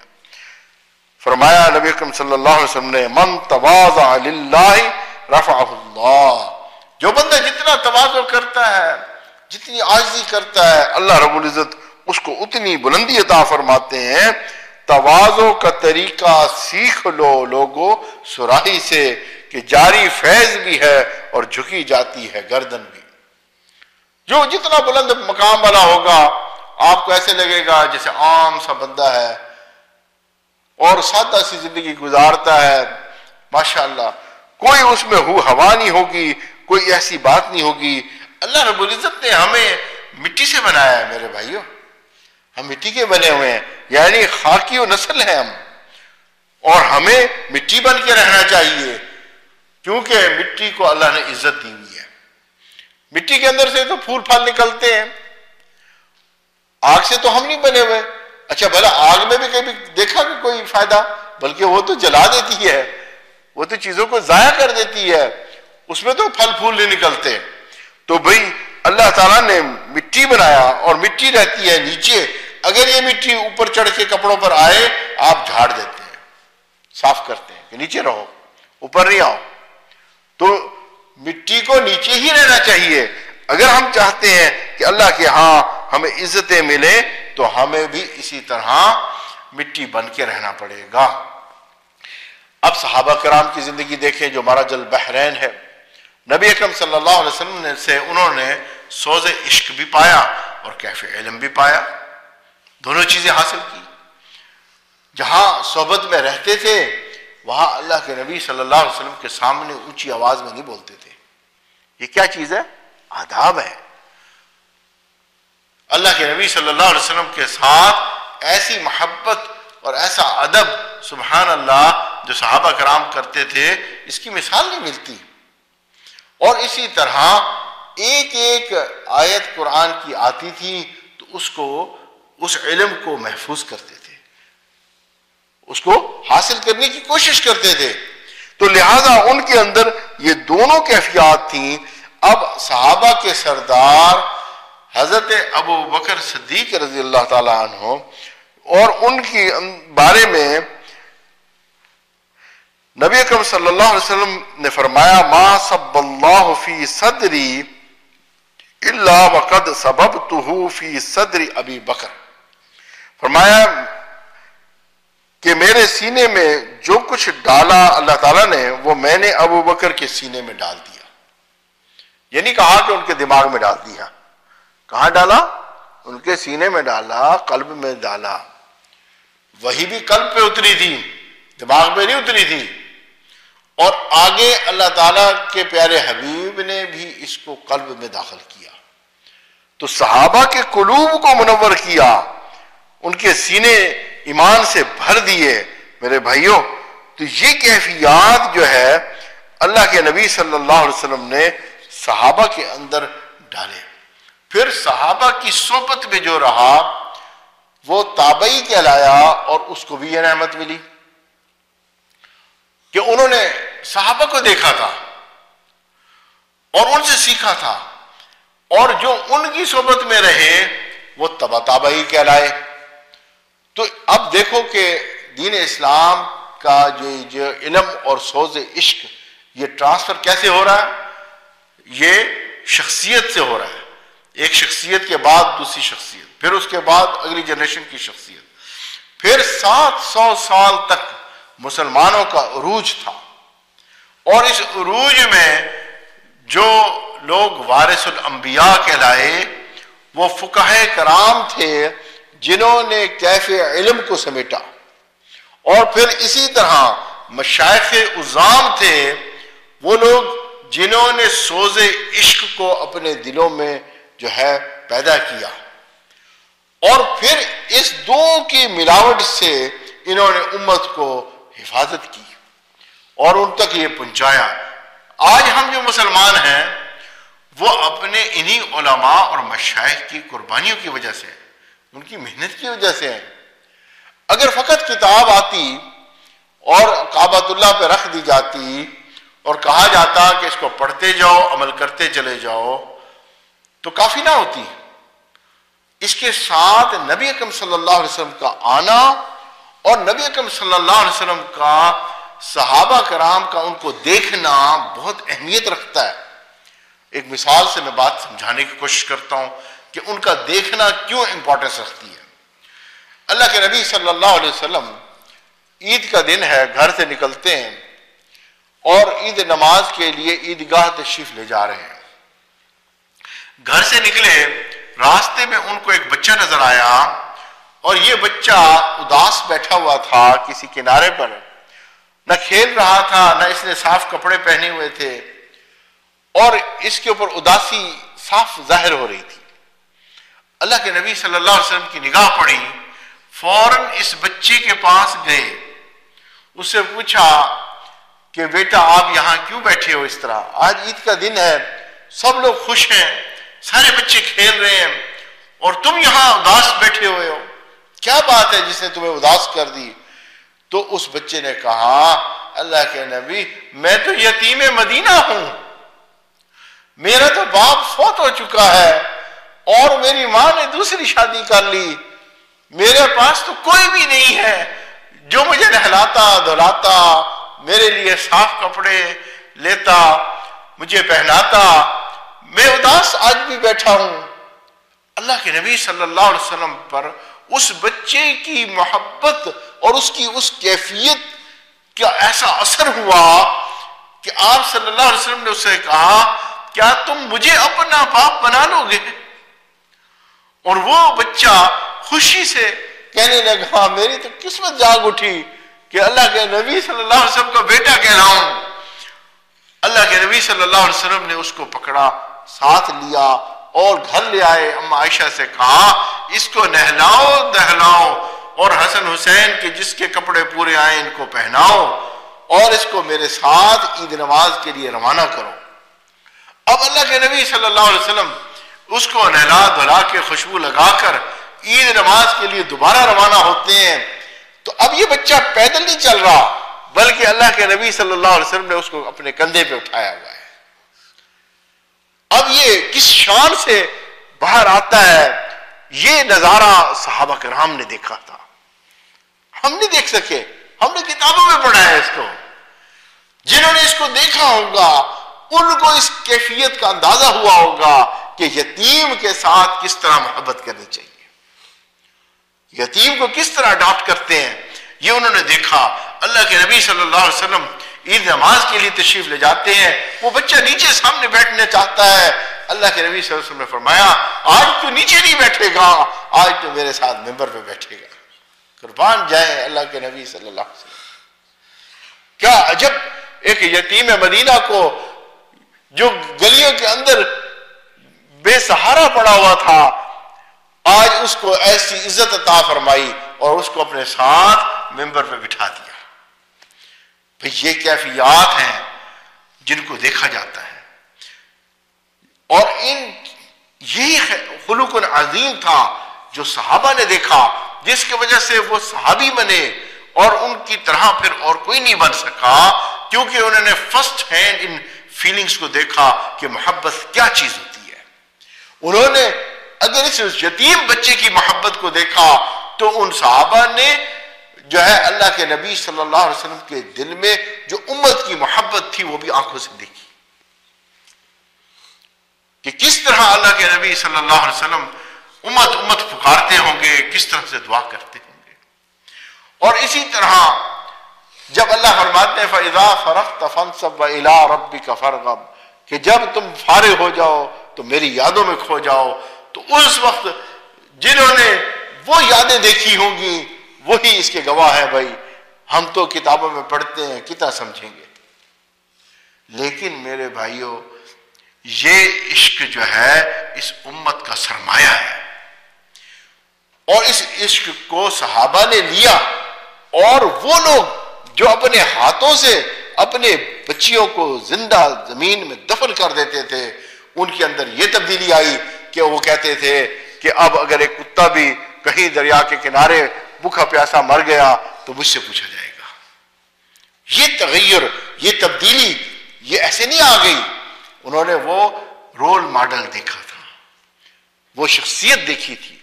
فرمایا، نبی اکرم صلی اللہ علیہ وسلم نے، من تواضع للہ رفع اللہ جو بندہ جتنا توازو کرتا ہے، جتنی عاجزی کرتا ہے، اللہ رب العزت اس کو اتنی بلندی عطا فرماتے ہیں۔ توازو کا طریقہ سیکھ لو لوگو سراہی سے کہ جاری فیض بھی ہے اور جھکی جاتی ہے گردن بھی۔ جو جتنا بلند مقام والا ہوگا، آپ کو ایسے لگے گا جیسے عام سا بندہ ہے۔ اور سادہ سی زندگی گزارتا ہے۔ ماشاءاللہ، کوئی اس میں ہو ہوا نہیں ہوگی، کوئی ایسی بات نہیں ہوگی۔ اللہ رب العزت نے ہمیں مٹی سے بنایا ہے میرے بھائیوں ہم مٹی کے بنے ہوئے ہیں یعنی خاکی و نسل ہیں ہم۔ اور ہمیں مٹی بن کے رہنا چاہیے، کیونکہ مٹی کو اللہ نے عزت دی ہوئی مٹی کے اندر سے تو پھول پھل نکلتے ہیں۔ آگ سے تو ہم نہیں بنے ہوئے۔ اچھا بھلا آگ میں بھی کبھی دیکھا کہ کوئی فائدہ؟ بلکہ وہ تو جلا دیتی ہے۔ وہ تو چیزوں کو ضائع کر دیتی ہے۔ اس میں تو پھل پھول نہیں نکلتے۔ تو بھائی اللہ تعالیٰ نے مٹی بنایا اور مٹی رہتی ہے نیچے۔ اگر یہ مٹی اوپر چڑھ کے کپڑوں پر آئے، آپ جھاڑ دیتے ہیں، صاف کرتے ہیں کہ نیچے رہو، اوپر نہیں آؤ۔ تو مٹی کو نیچے ہی رہنا چاہیے۔ اگر ہم چاہتے ہیں کہ اللہ کے ہاں ہمیں عزتیں ملے تو ہمیں بھی اسی طرح مٹی بن کے رہنا پڑے گا۔ اب صحابہ کرام کی زندگی دیکھیں جو مارا جل بحرین ہے۔ نبی اکرم صلی اللہ علیہ وسلم سے انہوں نے سوز عشق بھی پایا اور کیف علم بھی پایا۔ دونوں چیزیں حاصل کی۔ جہاں صحبت میں رہتے تھے وہاں اللہ کے نبی صلی اللہ علیہ وسلم کے سامنے اونچی آواز میں نہیں بولتے تھے۔ یہ کیا چیز ہے؟ آداب ہے۔ اللہ کے نبی صلی اللہ علیہ وسلم کے ساتھ ایسی محبت اور ایسا ادب، سبحان اللہ، جو صحابہ کرام کرتے تھے، اس کی مثال نہیں ملتی۔ اور اسی طرح ایک ایک آیت قرآن کی آتی تھی، تو اس کو، اس علم کو محفوظ کرتے تھے۔ اس کو حاصل کرنے کی کوشش کرتے تھے۔ تو لہذا ان کے اندر یہ دونوں کیفیات تھیں۔ اب صحابہ کے سردار حضرت ابو بکر صدیق رضی اللہ تعالیٰ عنہ اور ان کی بارے میں نبی اکرم صلی اللہ علیہ وسلم نے فرمایا، ما سب اللہ فی صدری اللہ وقد سبب تو فی صدری ابی بکر۔ فرمایا کہ میرے سینے میں جو کچھ ڈالا اللہ تعالیٰ نے، وہ میں نے ابو بکر کے سینے میں ڈال دیا۔ یہ نہیں کہا کہ ان کے دماغ میں ڈال دیا۔ کہاں ڈالا؟ ان کے سینے میں ڈالا، قلب میں ڈالا۔ وہی بھی قلب پہ اتری تھی، دماغ پہ نہیں اتری تھی۔ اور آگے اللہ تعالیٰ کے پیارے حبیب نے بھی اس کو قلب میں داخل کیا۔ تو صحابہ کے قلوب کو منور کیا۔ ان کے سینے ایمان سے بھر دیے میرے بھائیوں تو یہ کیفیات جو ہے، اللہ کے نبی صلی اللہ علیہ وسلم نے صحابہ کے اندر ڈالے۔ پھر صحابہ کی صحبت میں جو رہا، وہ تابعی کہلایا اور اس کو بھی یہ نعمت ملی۔ کہ انہوں نے صحابہ کو دیکھا تھا اور ان سے سیکھا تھا۔ اور جو ان کی صحبت میں رہے، وہ تبا تابعی کہلائے۔ تو اب دیکھو کہ دین اسلام کا جو جو علم اور سوز عشق یہ ٹرانسفر کیسے ہو رہا ہے؟ یہ شخصیت سے ہو رہا ہے۔ ایک شخصیت کے بعد دوسری شخصیت، پھر اس کے بعد اگلی جنریشن کی شخصیت۔ پھر سات سو سال تک مسلمانوں کا عروج تھا۔ اور اس عروج میں جو لوگ وارث الانبیاء کہلائے، وہ فقہ کرام تھے۔ جنہوں نے کیف علم کو سمیٹا۔ اور پھر اسی طرح مشائق ازام تھے، وہ لوگ جنہوں نے سوز عشق کو اپنے دلوں میں جو ہے پیدا کیا۔ اور پھر اس دو کی ملاوٹ سے انہوں نے امت کو حفاظت کی اور ان تک یہ پہنچایا۔ آج ہم جو مسلمان ہیں، وہ اپنے انہی علماء اور مشائق کی قربانیوں کی وجہ سے ان کی محنت کی وجہ سے اگر فقط کتاب آتی اور کعبۃ اللہ پہ رکھ دی جاتی اور کہا جاتا کہ اس کو پڑھتے جاؤ، عمل کرتے چلے جاؤ، تو کافی نہ ہوتی۔ اس کے ساتھ نبی اکم صلی اللہ علیہ وسلم کا آنا اور نبی اکم صلی اللہ علیہ وسلم کا صحابہ کرام کا ان کو دیکھنا بہت اہمیت رکھتا ہے۔ ایک مثال سے میں بات سمجھانے کی کوشش کرتا ہوں۔ کہ ان کا دیکھنا کیوں امپورٹنس رکھتی ہے؟ اللہ کے نبی صلی اللہ علیہ وسلم عید کا دن ہے، گھر سے نکلتے ہیں اور عید نماز کے لیے عیدگاہ تشریف لے جا رہے ہیں۔ گھر سے نکلے، راستے میں ان کو ایک بچہ نظر آیا اور یہ بچہ اداس بیٹھا ہوا تھا کسی کنارے پر۔ نہ کھیل رہا تھا، نہ اس نے صاف کپڑے پہنے ہوئے تھے اور اس کے اوپر اداسی، صاف ظاہر ہو رہی تھی۔ اللہ کے نبی صلی اللہ علیہ وسلم کی نگاہ پڑی، فوراً اس بچے کے پاس گئے۔ اس سے پوچھا کہ بیٹا، آپ یہاں کیوں بیٹھے ہو اس طرح؟ آج عید کا دن ہے، سب لوگ خوش ہیں، سارے بچے کھیل رہے ہیں، اور تم یہاں اداس بیٹھے ہوئے ہو۔ کیا بات ہے جس نے تمہیں اداس کر دی؟ تو اس بچے نے کہا، اللہ کے نبی، میں تو یتیم مدینہ ہوں۔ میرا تو باپ فوت ہو چکا ہے۔ اور میری ماں نے دوسری شادی کر لی۔ میرے پاس تو کوئی بھی نہیں ہے۔ جو مجھے نہلاتا دہلاتا میرے لیے صاف کپڑے لیتا، مجھے پہناتا۔ میں اداس آج بھی بیٹھا ہوں۔ اللہ کے نبی صلی اللہ علیہ وسلم پر اس بچے کی محبت اور اس کی اس کیفیت کا ایسا اثر ہوا کہ آپ صلی اللہ علیہ وسلم نے اسے کہا، کیا تم مجھے اپنا باپ بنا لو گے اور وہ بچہ خوشی سے کہنے لگا ہاں، میری تو قسمت جاگ اٹھی کہ اللہ کے نبی صلی اللہ علیہ وسلم کا بیٹا کہلاؤں۔ اللہ کے نبی صلی اللہ علیہ وسلم نے اس کو پکڑا، ساتھ لیا اور گھر لے آئے۔ اما عائشہ سے کہا، اس کو نہلاؤ دہلاؤ اور حسن حسین کے جس کے کپڑے پورے آئے، ان کو پہناؤ اور اس کو میرے ساتھ عید نماز کے لیے روانہ کرو۔ اب اللہ کے نبی صلی اللہ علیہ وسلم اس کو نہلا دھلا کے خوشبو لگا کر عید نماز کے لیے دوبارہ روانہ ہوتے ہیں۔ تو اب یہ بچہ پیدل نہیں چل رہا، بلکہ اللہ کے نبی صلی اللہ علیہ وسلم نے اس کو اپنے کندھے پہ اٹھایا ہوا ہے۔ اب یہ کس شان سے باہر آتا ہے، یہ نظارہ صحابہ کرام نے دیکھا تھا۔ ہم نہیں دیکھ سکے، ہم نے کتابوں میں پڑھا ہے اس کو۔ جنہوں نے اس کو دیکھا ہوگا، ان کو اس کیفیت کا اندازہ ہوا ہوگا۔ کہ یتیم کے ساتھ کس طرح محبت کرنی چاہیے۔ یتیم کو کس طرح اڈاپٹ کرتے ہیں، یہ انہوں نے دیکھا۔ اللہ کے نبی صلی اللہ علیہ وسلم عید نماز کے لیے تشریف لے جاتے ہیں۔ وہ بچہ نیچے سامنے بیٹھنے چاہتا ہے۔ اللہ کے نبی صلی اللہ علیہ وسلم نے فرمایا، آج تو نیچے نہیں بیٹھے گا، آج تو میرے ساتھ ممبر پہ بیٹھے گا۔ قربان جائیں اللہ کے نبی صلی اللہ علیہ وسلم۔ کیا عجب، ایک یتیم مدینہ کو جو گلیوں کے اندر بے سہارا پڑا ہوا تھا۔ آج اس کو ایسی عزت عطا فرمائی اور اس کو اپنے ساتھ ممبر پہ بٹھا دیا۔ یہ کیفیات ہیں جن کو دیکھا جاتا ہے؟ اور ان یہی خلوق عظیم تھا جو صحابہ نے دیکھا، جس کی وجہ سے وہ صحابی بنے اور ان کی طرح پھر اور کوئی نہیں بن سکا، کیونکہ انہوں نے فرسٹ ہینڈ ان فیلنگز کو دیکھا کہ محبت کیا چیز ہے۔ انہوں نے اگر اس یتیم بچے کی محبت کو دیکھا تو ان صحابہ نے جو ہے اللہ کے نبی صلی اللہ علیہ وسلم کے دل میں جو امت کی محبت تھی وہ بھی آنکھوں سے دیکھی کہ کس طرح اللہ کے نبی صلی اللہ علیہ وسلم امت امت پکارتے ہوں گے، کس طرح سے دعا کرتے ہوں گے۔ اور اسی طرح جب اللہ فرماتے ہیں، فَإِذَا فَرَقْتَ فَنْسَبْ وَإِلَىٰ رَبِّكَ فَرْغَبْ کہ جب تم فارغ ہو جاؤ تو میری یادوں میں کھو جاؤ۔ تو اس وقت جنہوں نے وہ یادیں دیکھی ہوں گی، وہی اس کے گواہ ہے بھائی۔ ہم تو کتابوں میں پڑھتے ہیں، کتنا سمجھیں گے۔ لیکن میرے بھائیوں، یہ عشق جو ہے، اس امت کا سرمایہ ہے۔ اور اس عشق کو صحابہ نے لیا۔ اور وہ لوگ جو اپنے ہاتھوں سے اپنے بچیوں کو زندہ زمین میں دفن کر دیتے تھے ان کے اندر یہ تبدیلی آئی کہ وہ کہتے تھے کہ اب اگر ایک کتا بھی کہیں دریا کے کنارے بھوکا پیاسا مر گیا تو مجھ سے پوچھا جائے گا۔ یہ تغیر، یہ تبدیلی، یہ ایسے نہیں آ گئی۔ انہوں نے وہ رول ماڈل دیکھا تھا۔ وہ شخصیت دیکھی تھی۔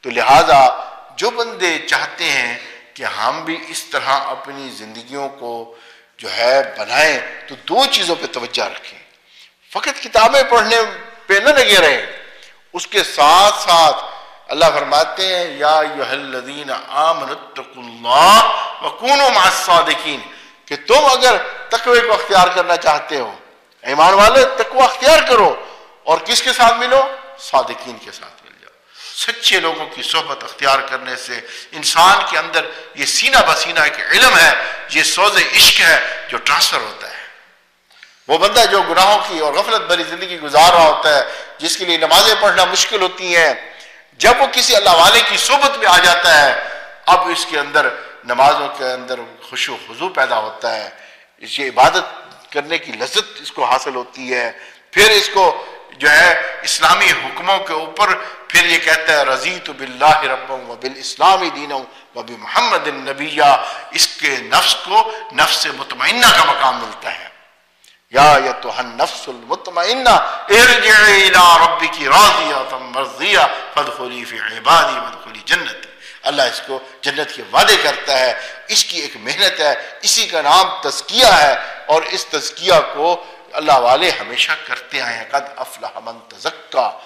تو لہذا جو بندے چاہتے ہیں کہ ہم بھی اس طرح اپنی زندگیوں کو جو ہے بنائیں تو دو چیزوں پہ توجہ رکھیں۔ فقط کتابیں پڑھنے پہ نہ لگے رہے اس کے ساتھ ساتھ اللہ فرماتے ہیں، یا الذین آمنوا اللہ وکونوا مع الصادقین۔ کہ تم اگر تقوی کو اختیار کرنا چاہتے ہو، ایمان والے، تقوی اختیار کرو اور کس کے ساتھ ملو؟ صادقین کے ساتھ مل جاؤ۔ سچے لوگوں کی صحبت اختیار کرنے سے انسان کے اندر یہ سینہ بسینہ ایک علم ہے، یہ سوز عشق ہے جو ٹرانسفر ہوتا ہے۔ وہ بندہ جو گناہوں کی اور غفلت بھری زندگی گزار رہا ہوتا ہے، جس کے لیے نمازیں پڑھنا مشکل ہوتی ہیں، جب وہ کسی اللہ والے کی صحبت میں آ جاتا ہے، اب اس کے اندر نمازوں کے اندر خوش و خضو پیدا ہوتا ہے۔ اس یہ عبادت کرنے کی لذت اس کو حاصل ہوتی ہے۔ پھر اس کو جو ہے اسلامی حکموں کے اوپر پھر یہ کہتا ہے رضی تو بلّہ رب و بال اسلامی دین و محمد النبیہ اس کے نفس کو نفس مطمئنہ کا مقام ملتا ہے۔ یا یتوہ النفس المطمئنہ، ارجعی الى ربکی راضیہ مرضیہ فادخلی فی عبادی فدخلی جنت اللہ اس کو جنت کے وعدے کرتا ہے، اس کی ایک محنت ہے، اسی کا نام تزکیہ ہے۔ اور اس تزکیہ کو اللہ والے ہمیشہ کرتے آئے ہیں۔ قد افلح من تزکا۔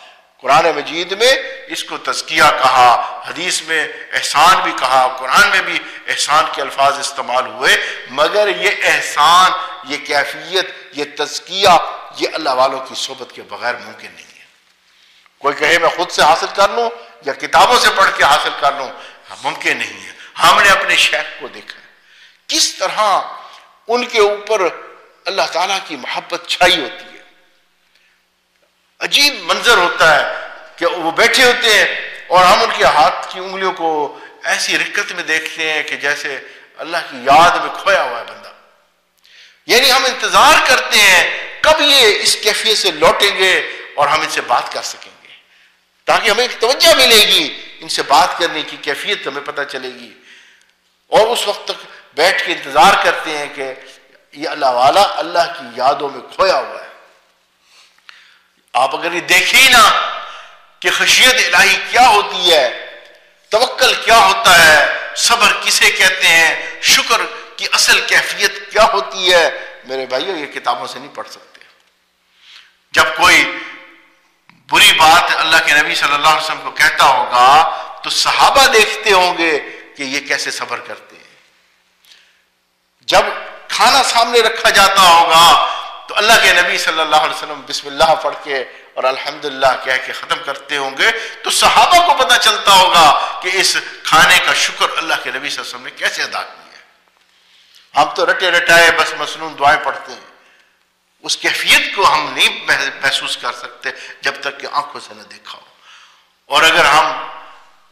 قرآن مجید میں اس کو تزکیہ کہا، حدیث میں احسان بھی کہا، قرآن میں بھی احسان کے الفاظ استعمال ہوئے، مگر یہ احسان، یہ کیفیت، یہ تزکیہ، یہ اللہ والوں کی صحبت کے بغیر ممکن نہیں ہے۔ کوئی کہے میں خود سے حاصل کر لوں یا کتابوں سے پڑھ کے حاصل کر لوں، ممکن نہیں ہے۔ ہم نے اپنے شیخ کو دیکھا ہے۔ کس طرح ان کے اوپر اللہ تعالیٰ کی محبت چھائی ہوتی ہے۔ عجیب منظر ہوتا ہے کہ وہ بیٹھے ہوتے ہیں اور ہم ان کے ہاتھ کی انگلیوں کو ایسی رکت میں دیکھتے ہیں کہ جیسے اللہ کی یاد میں کھویا ہوا ہے بندہ۔ یعنی ہم انتظار کرتے ہیں کب یہ اس کیفیت سے لوٹیں گے اور ہم ان سے بات کر سکیں گے۔ تاکہ ہمیں ایک توجہ ملے گی ان سے بات کرنے کی کیفیت ہمیں پتہ چلے گی۔ اور اس وقت تک بیٹھ کے انتظار کرتے ہیں کہ یہ اللہ والا اللہ کی یادوں میں کھویا ہوا ہے۔ آپ اگر یہ دیکھیں نا کہ خشیت الہی کیا ہوتی ہے، توکل کیا ہوتا ہے، صبر کسے کہتے ہیں، شکر کی اصل کیفیت کیا ہوتی ہے، میرے بھائیو یہ کتابوں سے نہیں پڑھ سکتے۔ جب کوئی بری بات اللہ کے نبی صلی اللہ علیہ وسلم کو کہتا ہوگا، تو صحابہ دیکھتے ہوں گے کہ یہ کیسے صبر کرتے ہیں۔ جب کھانا سامنے رکھا جاتا ہوگا تو اللہ کے نبی صلی اللہ علیہ وسلم بسم اللہ پڑھ کے اور الحمدللہ کہہ کے ختم کرتے ہوں گے تو صحابہ کو پتہ چلتا ہوگا کہ اس کھانے کا شکر اللہ کے نبی صلی اللہ علیہ وسلم نے کیسے ادا کیا ہے۔ ہم تو رٹے رٹائے بس مصنون دعائیں پڑھتے ہیں۔ اس کیفیت کو ہم نہیں محسوس کر سکتے جب تک کہ آنکھوں سے نہ دیکھا ہو۔ اور اگر ہم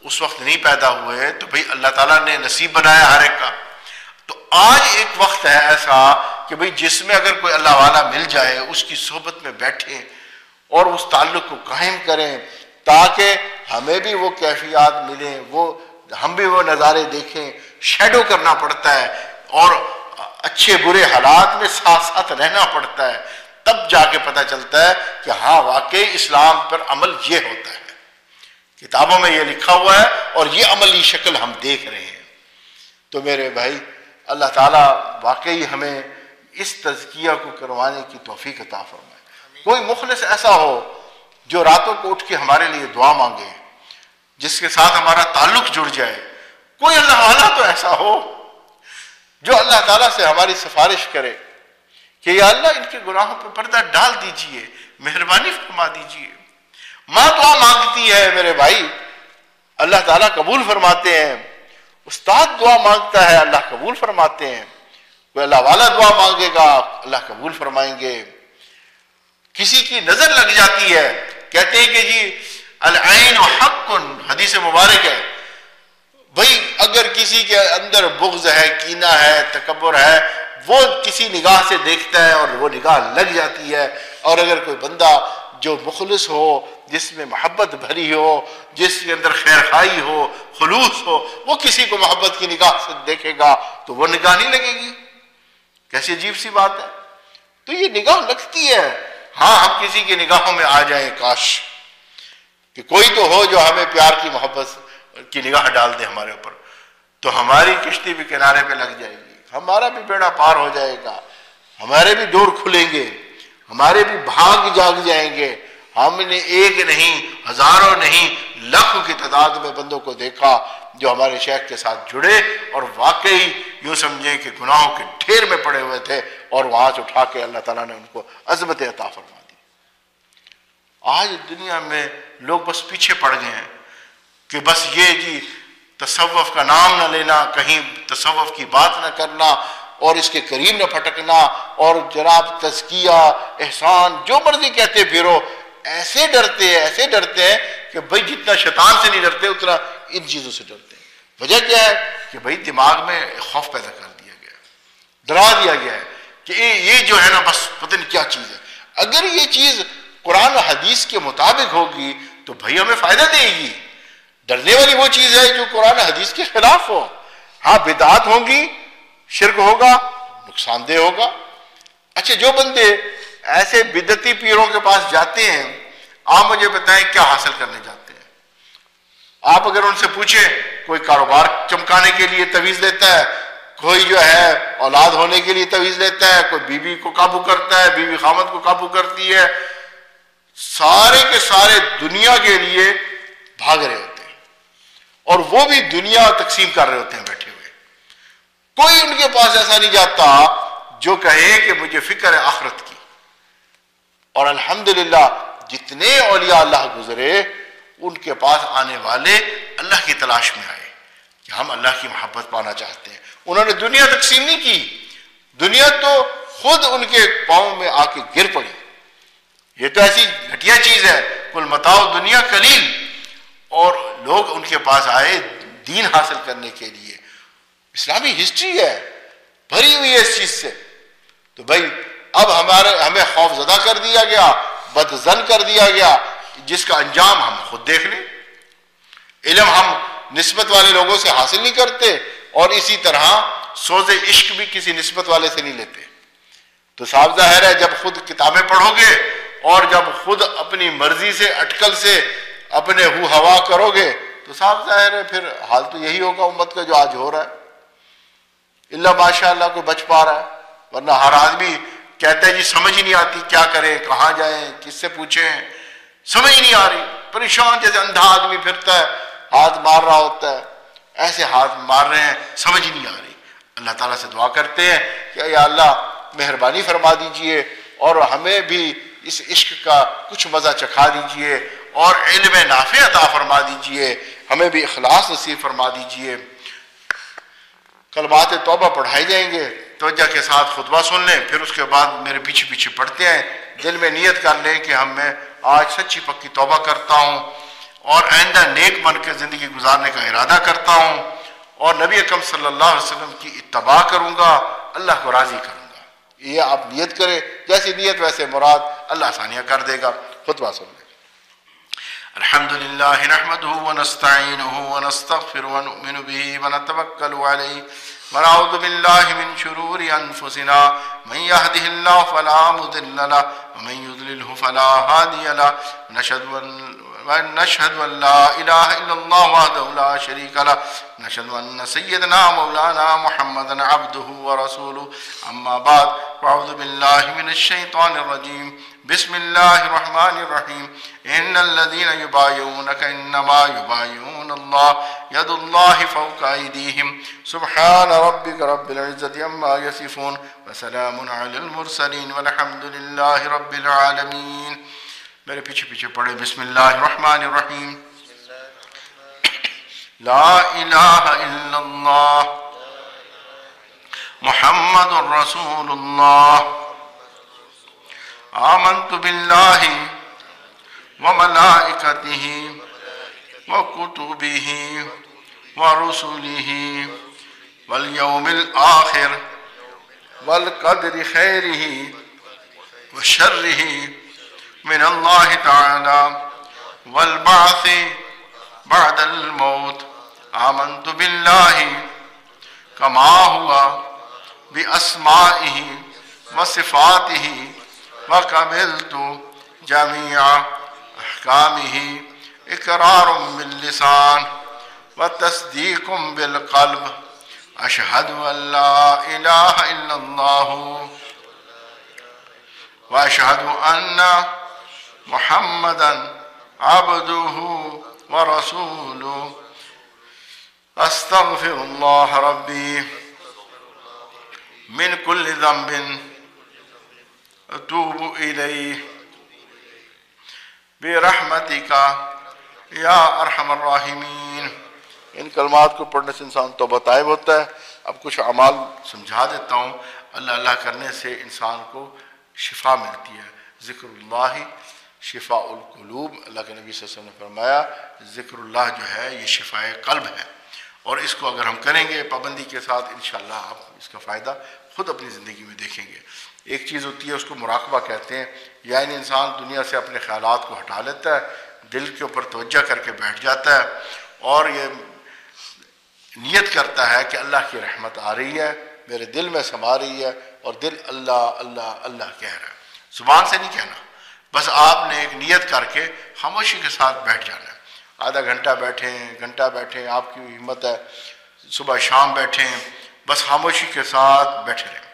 اس وقت نہیں پیدا ہوئے تو بھئی اللہ تعالیٰ نے نصیب بنایا ہر ایک کا۔ تو آج ایک وقت ہے ایسا کہ بھئی جس میں اگر کوئی اللہ والا مل جائے، اس کی صحبت میں بیٹھیں اور اس تعلق کو قائم کریں تاکہ ہمیں بھی وہ کیفیات ملیں، وہ ہم بھی وہ نظارے دیکھیں شیڈو کرنا پڑتا ہے اور اچھے برے حالات میں ساتھ ساتھ رہنا پڑتا ہے۔ تب جا کے پتہ چلتا ہے کہ ہاں واقعی اسلام پر عمل یہ ہوتا ہے۔ کتابوں میں یہ لکھا ہوا ہے اور یہ عملی شکل ہم دیکھ رہے ہیں۔ تو میرے بھائی، اللہ تعالیٰ واقعی ہمیں اس تزکیہ کو کروانے کی توفیق عطا فرمائے۔ کوئی مخلص ایسا ہو جو راتوں کو اٹھ کے ہمارے لیے دعا مانگے، جس کے ساتھ ہمارا تعلق جڑ جائے۔ کوئی اللہ والا تو ایسا ہو جو اللہ تعالیٰ سے ہماری سفارش کرے کہ یا اللہ ان کے گناہوں پہ پردہ ڈال دیجیے، مہربانی فرما دیجیے۔ ماں دعا مانگتی ہے میرے بھائی، اللہ تعالیٰ قبول فرماتے ہیں۔ استاد دعا مانگتا ہے، اللہ قبول فرماتے ہیں۔ کوئی اللہ والا دعا مانگے گا، اللہ قبول فرمائیں گے۔ کسی کی نظر لگ جاتی ہے، کہتے ہیں کہ جی العین و حق حدیث مبارک ہے۔ بھائی، اگر کسی کے اندر بغض ہے، کینہ ہے، تکبر ہے، وہ کسی نگاہ سے دیکھتا ہے اور وہ نگاہ لگ جاتی ہے۔ اور اگر کوئی بندہ جو مخلص ہو، جس میں محبت بھری ہو، جس کے اندر خیر خائی ہو، خلوص ہو، وہ کسی کو محبت کی نگاہ سے دیکھے گا تو وہ نگاہ نہیں لگے گی۔ کیسی عجیب سی بات ہے؟ تو یہ نگاہ لگتی ہے۔ ہاں ہم کسی کی نگاہوں میں آ جائیں، کاش کہ کوئی تو ہو جو ہمیں پیار کی محبت کی نگاہ ڈال دے ہمارے اوپر۔ تو ہماری کشتی بھی کنارے پہ لگ جائے گی۔ ہمارا بھی بیڑا پار ہو جائے گا۔ ہمارے بھی دور کھلیں گے۔ ہمارے بھی بھاگ جاگ جائیں گے۔ ہم نے ایک نہیں، ہزاروں نہیں، لاکھوں کی تعداد میں بندوں کو دیکھا۔ جو ہمارے شیخ کے ساتھ جڑے اور واقعی یوں سمجھیں کہ گناہوں کے ڈھیر میں پڑے ہوئے تھے اور وہاں سے اٹھا کے اللہ تعالیٰ نے ان کو عظمت عطا فرما دی۔ آج دنیا میں لوگ بس پیچھے پڑ گئے ہیں کہ بس یہ جی تصوف کا نام نہ لینا، کہیں تصوف کی بات نہ کرنا اور اس کے قریب نہ پھٹکنا اور جناب تزکیہ، احسان، جو مرضی کہتے پھرو ایسے ڈرتے ہیں، ایسے ڈرتے ہیں کہ بھائی جتنا شیطان سے نہیں ڈرتے، اتنا ان چیزوں سے ڈرتے ہیں۔ وجہ کیا ہے کہ بھائی دماغ میں خوف پیدا کر دیا گیا ڈرا دیا گیا ہے کہ یہ جو ہے نا بس پتہ نہیں کیا چیز ہے۔ اگر یہ چیز قرآن و حدیث کے مطابق ہوگی تو بھائی ہمیں فائدہ دے گی۔ ڈرنے والی وہ چیز ہے جو قرآن و حدیث کے خلاف ہو۔ ہاں بدعات ہوں گی، شرک ہوگا، نقصان دہ ہوگا۔ اچھا جو بندے ایسے بدتی پیروں کے پاس جاتے ہیں، آپ مجھے بتائیں کیا حاصل کرنے جاتے ہیں؟ آپ اگر ان سے پوچھیں، کوئی کاروبار چمکانے کے لیے تویز لیتا ہے، کوئی جو ہے اولاد ہونے کے لیے تویز لیتا ہے، کوئی بیوی کو قابو کرتا ہے، بیوی خامد کو قابو کرتی ہے، سارے کے سارے دنیا کے لیے بھاگ رہے ہوتے ہیں۔ اور وہ بھی دنیا تقسیم کر رہے ہوتے ہیں بیٹھے ہوئے۔ کوئی ان کے پاس ایسا نہیں جاتا جو کہے کہ مجھے فکر ہے آخرت کی۔ اور الحمدللہ جتنے اولیاء اللہ گزرے، ان کے پاس آنے والے اللہ کی تلاش میں آئے کہ ہم اللہ کی محبت پانا چاہتے ہیں۔ انہوں نے دنیا تقسیم نہیں کی۔ دنیا تو خود ان کے پاؤں میں آ کے گر پڑی۔ یہ تو ایسی گھٹیا چیز ہے۔ کل متاؤ دنیا کلیل اور لوگ ان کے پاس آئے دین حاصل کرنے کے لیے۔ اسلامی ہسٹری ہے۔ بھری ہوئی ہے اس چیز سے۔ تو بھائی اب ہمارے ہمیں خوف زدہ کر دیا گیا بدزن کر دیا گیا، جس کا انجام ہم خود دیکھ لیں۔ علم ہم نسبت والے لوگوں سے حاصل نہیں کرتے اور اسی طرح سوز عشق بھی کسی نسبت والے سے نہیں لیتے۔ تو صاف ظاہر ہے، جب خود کتابیں پڑھو گے اور جب خود اپنی مرضی سے اٹکل سے اپنے ہو ہوا کرو گے، تو صاف ظاہر ہے، پھر حال تو یہی ہوگا امت کا جو آج ہو رہا ہے۔ اللہ ماشاء اللہ کو بچ پا رہا ہے، ورنہ ہر آدمی کہتا ہے جی سمجھ ہی نہیں آتی کیا کریں، کہاں جائیں، کس سے پوچھیں؟ سمجھ نہیں آ رہی، پریشان جیسے اندھا آدمی پھرتا ہے، ہاتھ مار رہا ہوتا ہے۔ ایسے ہاتھ مار رہے ہیں، سمجھ ہی نہیں آ رہی۔ اللہ تعالیٰ سے دعا کرتے ہیں کہ یا اللہ، مہربانی فرما دیجیے اور ہمیں بھی اس عشق کا کچھ مزہ چکھا دیجیے اور علم نافع عطا فرما دیجیے، ہمیں بھی اخلاص نصیب فرما دیجیے۔ کلمات توبہ پڑھائی جائیں گے۔ توجہ کے ساتھ خطبہ سن لیں، پھر اس کے بعد میرے پیچھے پیچھے پڑھتے ہیں۔ دل میں نیت کر لیں کہ ہم میں آج سچی پکی توبہ کرتا ہوں اور آئندہ نیک بن کے زندگی گزارنے کا ارادہ کرتا ہوں اور نبی اکم صلی اللہ علیہ وسلم کی اتباع کروں گا، اللہ کو راضی کروں گا۔ یہ آپ نیت کریں، جیسی نیت ویسے مراد اللہ آسانیہ کر دے گا۔ خطبہ سن لیں۔ الحمد لله نحمده ونستعينه ونستغفر ونؤمن به ونتوكل عليه ونعوذ بالله من شرور أنفسنا، من يهده الله فلا مضل له، ومن يضلله فلا هادي له. ونشهد أن ونشهد أن لا إله إلا الله وحده لا شريك له. نشهد أن سيدنا مولانا محمدا عبده ورسوله. أما بعد، فأعوذ بالله من الشيطان الرجيم. بسم الله الرحمن الرحيم إن الذين يبايعونك إنما يبايعون الله يد الله فوق أيديهم سبحان ربك رب العزة عما يصفون وسلام على المرسلين والحمد لله رب العالمين میرے پیچھے پیچھے پڑھے بسم اللہ الرحمن الرحیم. لا الہ الا اللہ. محمد رسول اللہ. آمنت باللہ وملائکته وكتبه ورسله واليوم الآخر والقدر خيره وشره من الله تعالى والبعث بعد الموت آمنت بالله كما هو بأسمائه وصفاته وقبلت جميع أحكامه. إقرار باللسان وتصديق بالقلب. أشهد أن لا إله إلا الله. وأشهد أن محمدا عبده ورسوله. أستغفر الله ربي من كل ذنب. أتوب إليه بے رحمتی کا یا ارحم الراحمین۔ ان کلمات کو پڑھنے سے انسان تو بتائب ہوتا ہے۔ اب کچھ اعمال سمجھا دیتا ہوں۔ اللہ اللہ کرنے سے انسان کو شفا ملتی ہے۔ ذکر اللہ شفا القلوب۔ اللہ کے نبی صلی اللہ علیہ وسلم نے فرمایا، ذکر اللہ جو ہے، یہ شفا قلب ہے۔ اور اس کو اگر ہم کریں گے پابندی کے ساتھ، انشاءاللہ آپ اس کا فائدہ خود اپنی زندگی میں دیکھیں گے۔ ایک چیز ہوتی ہے، اس کو مراقبہ کہتے ہیں یعنی انسان دنیا سے اپنے خیالات کو ہٹا لیتا ہے، دل کے اوپر توجہ کر کے بیٹھ جاتا ہے اور یہ نیت کرتا ہے کہ اللہ کی رحمت آ رہی ہے، میرے دل میں سما رہی ہے اور دل اللہ اللہ اللہ کہہ رہا ہے۔ زبان سے نہیں کہنا، بس آپ نے ایک نیت کر کے خاموشی کے ساتھ بیٹھ جانا ہے۔ آدھا گھنٹہ بیٹھیں گھنٹہ بیٹھیں، آپ کی ہمت ہے، صبح شام بیٹھیں، بس خاموشی کے ساتھ بیٹھے رہیں۔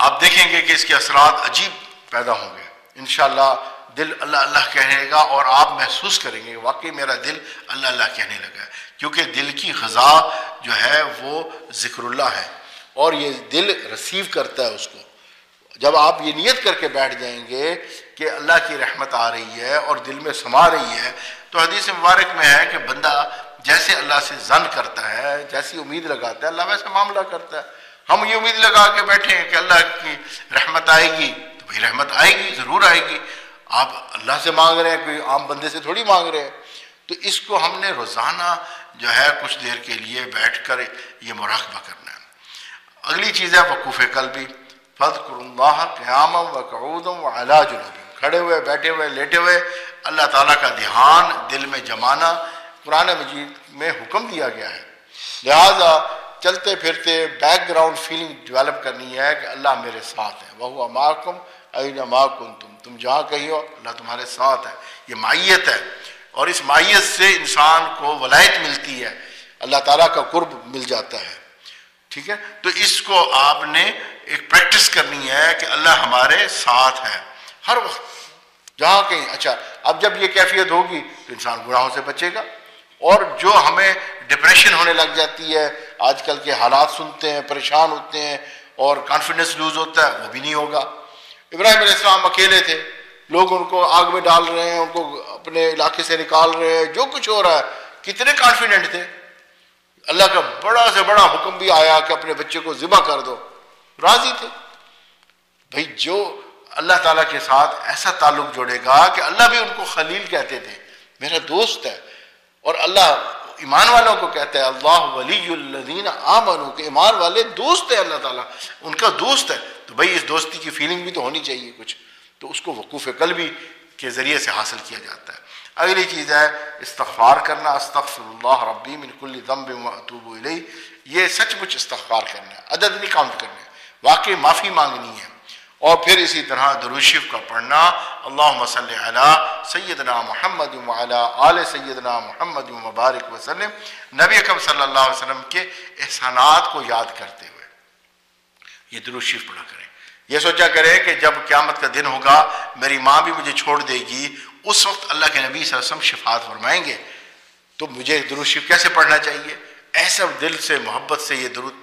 آپ دیکھیں گے کہ اس کے اثرات عجیب پیدا ہوں گے۔ انشاءاللہ دل اللہ اللہ کہنے گا اور آپ محسوس کریں گے واقعی میرا دل اللہ اللہ کہنے لگا ہے۔ کیونکہ دل کی غذا جو ہے وہ ذکر اللہ ہے اور یہ دل رسیو کرتا ہے اس کو۔ جب آپ یہ نیت کر کے بیٹھ جائیں گے کہ اللہ کی رحمت آ رہی ہے اور دل میں سما رہی ہے، تو حدیث مبارک میں ہے کہ بندہ جیسے اللہ سے زن کرتا ہے، جیسی امید لگاتا ہے، اللہ ویسے معاملہ کرتا ہے۔ ہم یہ امید لگا کے بیٹھے ہیں کہ اللہ کی رحمت آئے گی، تو بھائی رحمت آئے گی، ضرور آئے گی۔ آپ اللہ سے مانگ رہے ہیں، کوئی عام بندے سے تھوڑی مانگ رہے ہیں۔ تو اس کو ہم نے روزانہ جو ہے کچھ دیر کے لیے بیٹھ کر یہ مراقبہ کرنا ہے۔ اگلی چیز ہے وقوف قلبی۔ فض اللہ قیام و قعودم و علاج کھڑے ہوئے، بیٹھے ہوئے، لیٹے ہوئے، اللہ تعالیٰ کا دھیان دل میں جمانا قرآن مجید میں حکم دیا گیا ہے۔ لہٰذا چلتے پھرتے بیک گراؤنڈ فیلنگ ڈیولپ کرنی ہے کہ اللہ میرے ساتھ ہے۔ وہ ماکم این ماکن تم تم جہاں کہی ہو، اللہ تمہارے ساتھ ہے۔ یہ مائیت ہے۔ اور اس مائیت سے انسان کو ولایت ملتی ہے۔ اللہ تعالیٰ کا قرب مل جاتا ہے۔ ٹھیک ہے؟ تو اس کو آپ نے ایک پریکٹس کرنی ہے کہ اللہ ہمارے ساتھ ہے۔ ہر وقت۔ جہاں کہیں۔ اچھا اب جب یہ کیفیت ہوگی تو انسان گناہوں سے بچے گا۔ اور جو ہمیں ڈپریشن ہونے لگ جاتی ہے آج کل کے حالات سنتے ہیں، پریشان ہوتے ہیں اور کانفیڈنس لوز ہوتا ہے، وہ بھی نہیں ہوگا۔ ابراہیم علیہ السلام اکیلے تھے۔ لوگ ان کو آگ میں ڈال رہے ہیں، ان کو اپنے علاقے سے نکال رہے ہیں، جو کچھ ہو رہا ہے۔ کتنے کانفیڈنٹ تھے۔ اللہ کا بڑا سے بڑا حکم بھی آیا کہ اپنے بچے کو ذبح کر دو۔ راضی تھے۔ بھائی، جو اللہ تعالیٰ کے ساتھ ایسا تعلق جوڑے گا کہ اللہ بھی ان کو خلیل کہتے تھے۔ میرا دوست ہے اور اللہ ایمان والوں کو کہتا ہے، اللہ ولی الدین آمنو کہ ایمان والے دوست ہیں اللہ تعالیٰ، ان کا دوست ہے۔ تو بھائی، اس دوستی کی فیلنگ بھی تو ہونی چاہیے کچھ۔ تو اس کو وقوف قلبی کے ذریعے سے حاصل کیا جاتا ہے۔ اگلی چیز ہے، استغفار کرنا استغفر اللہ ربی من کل ذنب اتوب الیہ۔ یہ سچ مچ استغفار کرنا ہے، عدد نہیں کاؤنٹ کرنا ہے۔ واقعی معافی مانگنی ہے۔ اور پھر اسی طرح دروشف کا پڑھنا اللہ صلی علی سیدنا محمد وعلی آل سیدنا محمد مبارک وسلم، نبی اکم صلی اللہ علیہ وسلم کے احسانات کو یاد کرتے ہوئے۔ یہ دروشف پڑھا کریں۔ یہ سوچا کرے کہ جب قیامت کا دن ہوگا، میری ماں بھی مجھے چھوڑ دے گی، اس وقت اللہ کے نبی صلی اللہ علیہ وسلم شفاعت فرمائیں گے۔ تو مجھے دروشف کیسے پڑھنا چاہیے؟ ایسا دل سے، محبت سے یہ درود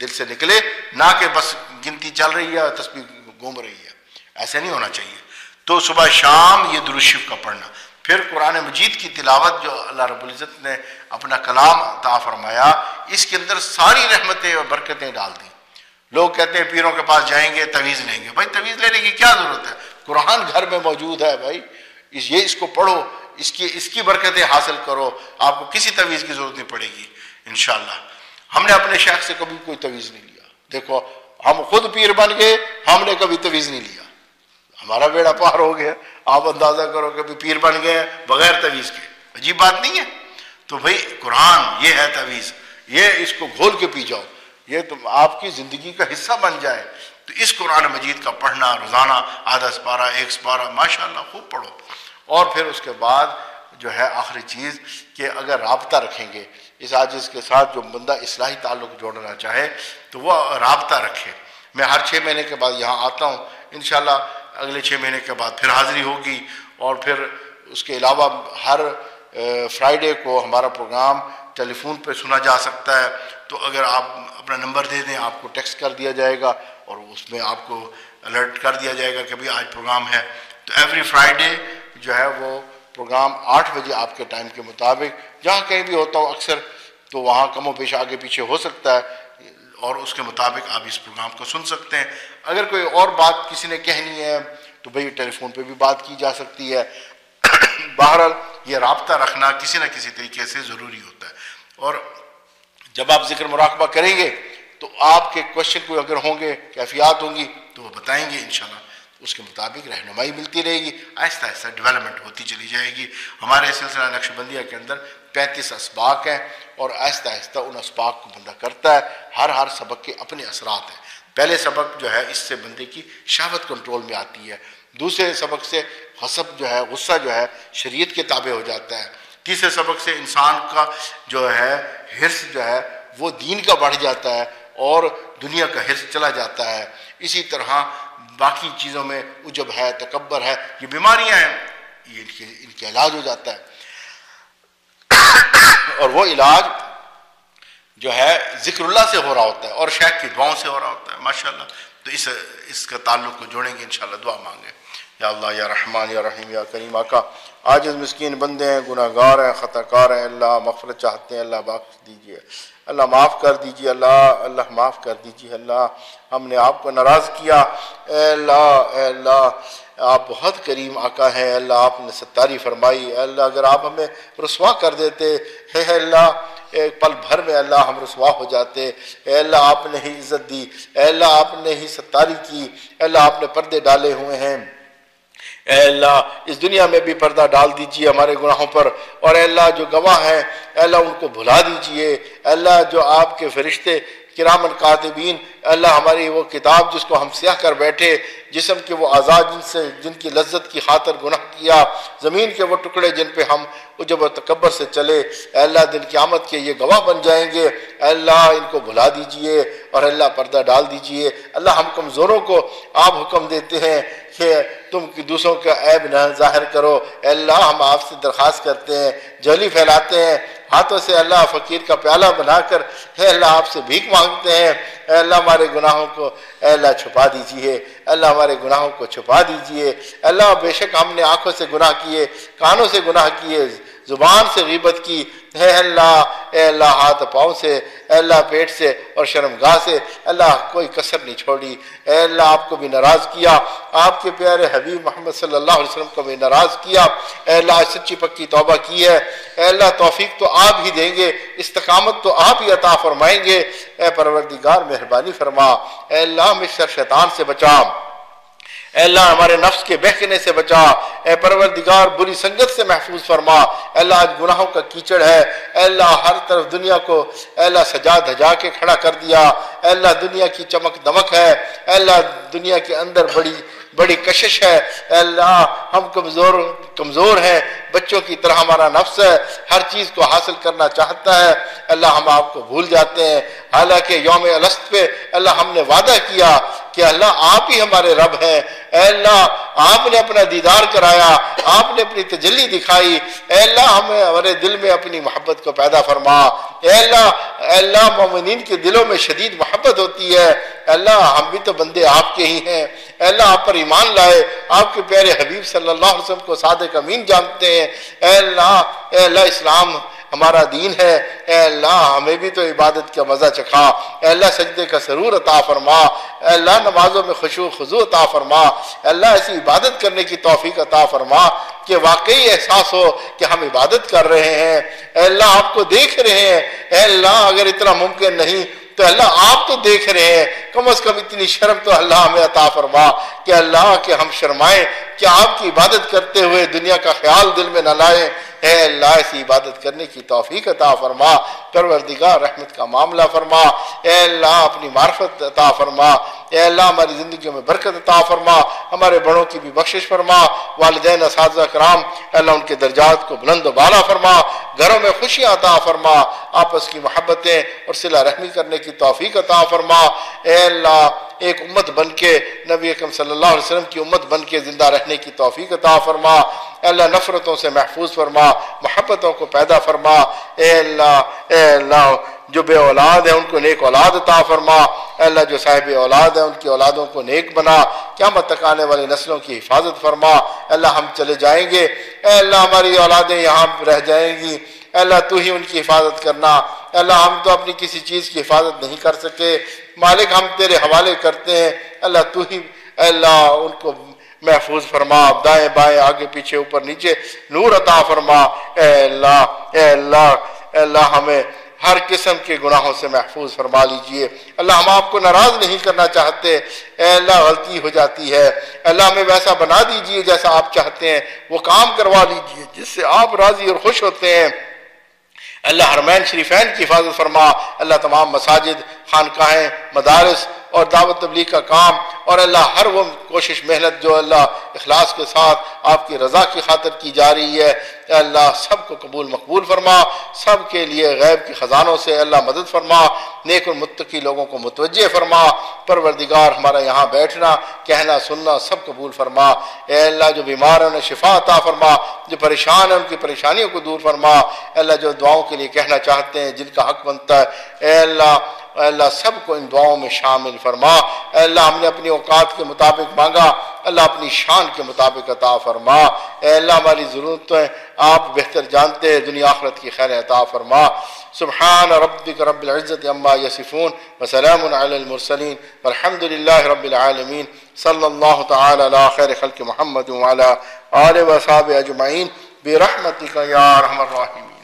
دل سے نکلے، نہ کہ بس گنتی چل رہی ہے تصویر گھوم رہی ہے۔ ایسے نہیں ہونا چاہیے۔ تو صبح شام یہ درشف کا پڑھنا۔ پھر قرآن مجید کی تلاوت جو اللہ رب العزت نے اپنا کلام عطا فرمایا، اس کے اندر ساری رحمتیں اور برکتیں ڈال دیں۔ لوگ کہتے ہیں پیروں کے پاس جائیں گے تویز لیں گے۔ بھائی تویز لینے کی کیا ضرورت ہے؟ قرآن گھر میں موجود ہے بھائی۔ اس یہ اس کو پڑھو، اس کی اس کی برکتیں حاصل کرو۔ آپ کو کسی تویز کی ضرورت نہیں پڑے گی، انشاءاللہ۔ ہم نے اپنے شیخ سے کبھی کوئی تویز نہیں لیا۔ دیکھو ہم خود پیر بن گئے، ہم نے کبھی تویز نہیں لیا۔ ہمارا بیڑا پار ہو گیا۔ آپ اندازہ کرو کبھی پیر بن گئے بغیر تویز کے۔ عجیب بات نہیں ہے؟ تو بھائی، قرآن یہ ہے تویز یہ اس کو گھول کے پی جاؤ۔ یہ تم، آپ کی زندگی کا حصہ بن جائے۔ تو اس قرآن مجید کا پڑھنا، روزانہ، آدھا سپارہ، ایک سپارہ ماشاء اللہ خوب پڑھو۔ اور پھر اس کے بعد جو ہے آخری چیز کہ اگر رابطہ رکھیں گے اس عاجز کے ساتھ جو بندہ اصلاحی تعلق جوڑنا چاہے تو وہ رابطہ رکھے۔ میں ہر چھ مہینے کے بعد یہاں آتا ہوں۔ انشاءاللہ اگلے چھ مہینے کے بعد پھر حاضری ہوگی اور پھر اس کے علاوہ ہر فرائیڈے کو ہمارا پروگرام ٹیلی فون پہ سنا جا سکتا ہے۔ تو اگر آپ اپنا نمبر دے دیں، آپ کو ٹیکسٹ کر دیا جائے گا اور اس میں آپ کو الرٹ کر دیا جائے گا کہ بھائی آج پروگرام ہے۔ تو ایوری فرائیڈے جو ہے وہ پروگرام آٹھ بجے آپ کے ٹائم کے مطابق، جہاں کہیں بھی ہوتا ہو اکثر، تو وہاں کم و پیش آگے پیچھے ہو سکتا ہے، اور اس کے مطابق آپ اس پروگرام کو سن سکتے ہیں۔ اگر کوئی اور بات کسی نے کہنی ہے، تو بھئی ٹیلی فون پہ بھی بات کی جا سکتی ہے۔ بہرحال، یہ رابطہ رکھنا کسی نہ کسی طریقے سے ضروری ہوتا ہے۔ اور جب آپ ذکر مراقبہ کریں گے، تو آپ کے کوشچن کو اگر ہوں گے، کیفیات ہوں گی، تو وہ بتائیں گے انشاءاللہ۔ اس کے مطابق رہنمائی ملتی رہے گی، آہستہ آہستہ ڈیولپمنٹ ہوتی چلی جائے گی۔ ہمارے سلسلہ نقش بندیہ کے اندر پینتیس اسباق ہیں اور آہستہ آہستہ ان اسباق کو بندہ کرتا ہے۔ ہر ہر سبق کے اپنے اثرات ہیں۔ پہلے سبق جو ہے اس سے بندے کی شہوت کنٹرول میں آتی ہے۔ دوسرے سبق سے حسب جو ہے، غصہ جو ہے شریعت کے تابع ہو جاتا ہے۔ تیسرے سبق سے انسان کا جو ہے حرص جو ہے وہ دین کا بڑھ جاتا ہے اور دنیا کا حرص چلا جاتا ہے۔ اسی طرح باقی چیزوں میں عجب ہے، تکبر ہے، یہ بیماریاں ہیں، یہ ان کے ان کے علاج ہو جاتا ہے۔ اور وہ علاج جو ہے ذکر اللہ سے ہو رہا ہوتا ہے اور شیخ کی دعاؤں سے ہو رہا ہوتا ہے، ماشاءاللہ۔ تو اس اس کا تعلق کو جوڑیں گے، انشاءاللہ دعا مانگیں۔ یا اللہ، یا رحمان، یا رحیم، یا کریم، آقا آج مسکین بندے ہیں گناہ گار ہیں خطا کار ہیں، اللہ مغفرت چاہتے ہیں، اللہ بخش دیجیے۔ اللہ معاف کر دیجیے اللہ اللہ معاف کر دیجیے اللہ ہم نے آپ کو ناراض کیا۔ اے اللہ اے اللہ، آپ بہت کریم آقا ہیں اللہ، آپ نے ستاری فرمائی۔ اے اللہ، اگر آپ ہمیں رسوا کر دیتے ہے اللہ ایک پل بھر میں اللہ ہم رسوا ہو جاتے۔ اے اللہ، آپ نے ہی عزت دی۔ اے اللہ، آپ نے ہی ستاری کی۔ اے اللہ، آپ نے پردے ڈالے ہوئے ہیں۔ اے اللہ، اس دنیا میں بھی پردہ ڈال دیجیے ہمارے گناہوں پر، اور اے اللہ جو گواہ ہیں، اے اللہ ان کو بھلا دیجیے۔ اے اللہ جو آپ کے فرشتے کرامن کاتبین اللہ ہماری وہ کتاب جس کو ہم سیاہ کر بیٹھے، جسم کے وہ آزاد جن سے، جن کی لذت کی خاطر گناہ کیا، زمین کے وہ ٹکڑے جن پہ ہم جب و تکبر سے چلے، اے اللہ دن قیامت کے یہ گواہ بن جائیں گے۔ اے اللہ ان کو بھلا دیجیے، اور اللہ پردہ ڈال دیجیے۔ اللہ ہم کمزوروں کو آپ حکم دیتے ہیں۔ کہ تم دوسروں کا عیب نہ ظاہر کرو۔ اے اللہ، ہم آپ سے درخواست کرتے ہیں جلی پھیلاتے ہیں۔ ہاتھوں سے اللہ فقیر کا پیالہ بنا کر ہے اللہ، آپ سے بھیک مانگتے ہیں۔ اے اللہ، ہمارے گناہوں کو اے اللہ چھپا دیجیے۔ اللہ، ہمارے گناہوں کو چھپا دیجیے۔ اللہ، بے شک ہم نے آنکھوں سے گناہ کیے، کانوں سے گناہ کیے۔ زبان سے غیبت کی، اے اللہ اے اللہ ہاتھ پاؤں سے، اے اللہ پیٹ سے اور شرمگاہ سے، اللہ کوئی کسر نہیں چھوڑی، اے اللہ آپ کو بھی ناراض کیا، آپ کے پیارے حبیب محمد صلی اللہ علیہ وسلم کو بھی ناراض کیا، اے اللہ سچی پکی توبہ کی ہے، اے اللہ توفیق تو آپ ہی دیں گے، استقامت تو آپ ہی عطا فرمائیں گے، اے پروردگار مہربانی فرما، اے اللہ میں شر شیطان سے بچا۔ اے اللہ ہمارے نفس کے بہکنے سے بچا، اے پروردگار بری سنگت سے محفوظ فرما۔ اے اللہ آج گناہوں کا کیچڑ ہے۔ اے اللہ ہر طرف دنیا کو اے اللہ سجا دھجا کے کھڑا کر دیا۔ اے اللہ دنیا کی چمک دمک ہے۔ اے اللہ دنیا کے اندر بڑی بڑی کشش ہے۔ اے اللہ ہم کمزور کمزور ہیں۔ بچوں کی طرح ہمارا نفس ہے۔ ہر چیز کو حاصل کرنا چاہتا ہے۔ اللہ ہم آپ کو بھول جاتے ہیں۔ حالانکہ یوم الست پہ اللہ ہم نے وعدہ کیا۔ کہ اللہ آپ ہی ہمارے رب ہیں۔ اے اللہ، آپ نے اپنا دیدار کرایا، آپ نے اپنی تجلی دکھائی۔ اے اللہ، ہمیں ہمارے دل میں اپنی محبت کو پیدا فرما۔ اے اللہ اے اللہ، مومنین کے دلوں میں شدید محبت ہوتی ہے۔ اے اللہ، ہم بھی تو بندے آپ کے ہی ہیں۔ اے اللہ، آپ پر ایمان لائے۔ آپ کے پیارے حبیب صلی اللہ علیہ وسلم کو صادق امین جانتے ہیں۔ اے اللہ اے اللہ، اسلام ہمارا دین ہے۔ اے اللہ، ہمیں بھی تو عبادت کا مزہ چکھا۔ اے اللہ، سجدے کا سرور عطا فرما۔ اے اللہ، نمازوں میں خوشو خضو عطا فرما۔ اے اللہ، ایسی عبادت کرنے کی توفیق عطا فرما کہ واقعی احساس ہو کہ ہم عبادت کر رہے ہیں۔ اے اللہ، آپ کو دیکھ رہے ہیں۔ اے اللہ، اگر اتنا ممکن نہیں تو اللہ آپ تو دیکھ رہے ہیں، کم از کم اتنی شرم تو اللہ ہمیں عطا فرما کہ اللہ کہ ہم شرمائیں کہ آپ کی عبادت کرتے ہوئے دنیا کا خیال دل میں نہ لائیں۔ اے اللہ ایسی عبادت کرنے کی توفیق عطا فرما، پروردگار رحمت کا معاملہ فرما۔ اے اللہ، اپنی معرفت عطا فرما۔ اے اللہ، ہماری زندگیوں میں برکت عطا فرما۔ ہمارے بڑوں کی بھی بخشش فرما۔ والدین، اساتذہ کرام، اللہ ان کے درجات کو بلند و بالا فرما۔ گھروں میں خوشیاں عطا فرما۔ آپس کی محبتیں اور صلہ رحمی کرنے کی توفیق عطا فرما۔ اے اللہ، ایک امت بن کے، نبی اکم صلی اللہ علیہ وسلم کی امت بن کے زندہ رہنے کی توفیق عطا فرما۔ اے اللہ، نفرتوں سے محفوظ فرما، محبتوں کو پیدا فرما۔ اے اللہ اے اللہ، جو بے اولاد ہیں، ان کو نیک اولاد عطا فرما۔ اے اللہ، جو صاحب اولاد ہیں، ان کی اولادوں کو نیک بنا۔ قیامت تک آنے والی نسلوں کی حفاظت فرما۔ اے اللہ، ہم چلے جائیں گے۔ اے اللہ، ہماری اولادیں یہاں رہ جائیں گی۔ اللہ تو ہی ان کی حفاظت کرنا اللہ ہم تو اپنی کسی چیز کی حفاظت نہیں کر سکے مالک ہم تیرے حوالے کرتے ہیں اللہ تو ہی اللہ ان کو محفوظ فرما دائیں بائیں آگے پیچھے اوپر نیچے نور عطا فرما اے اللہ اے اللہ اے اللہ ہمیں ہر قسم کے گناہوں سے محفوظ فرما لیجیے اللہ ہم آپ کو ناراض نہیں کرنا چاہتے اے اللہ غلطی ہو جاتی ہے اللہ ہمیں ویسا بنا دیجیے جیسا آپ چاہتے ہیں وہ کام کروا لیجیے جس سے آپ راضی اور خوش ہوتے ہیں اللہ حرمین شریفین کی حفاظت فرما اللہ تمام مساجد خانقاہیں، مدارس اور دعوت تبلیغ کا کام اور اللہ ہر وہ کوشش، محنت جو اللہ اخلاص کے ساتھ آپ کی رضا کی خاطر کی جا رہی ہے، اے اللہ سب کو قبول، مقبول فرما، سب کے لیے غیب کے خزانوں سے اللہ مدد فرما، نیک المتقی لوگوں کو متوجہ فرما، پروردگار ہمارا یہاں بیٹھنا، کہنا، سننا، سب قبول فرما، اے اللہ جو بیمار ہیں، انہیں شفا عطا فرما، جو پریشان ہیں، ان کی پریشانیوں کو دور فرما، اے اللہ جو دعاؤں کے لیے کہنا چاہتے ہیں، جن کا حق بنتا ہے، اے اللہ اے اللہ سب کو ان دعاؤں میں شامل فرما۔ اے اللہ ہم نے اپنی اوقات کے مطابق مانگا۔ اللہ اپنی شان کے مطابق عطا فرما۔ اے اللہ ہماری ضرورتیں آپ بہتر جانتے ہیں، دنیا آخرت کی خیر عطا فرما۔ سبحان ربک رب العزت اما یسفون وسلام علی المرسلین۔ والحمد للہ رب العالمین۔ صلی اللہ تعالی علی خیر خلق محمد وعلی آل و اجمعین۔ برحمتک یا رحم الراحمین۔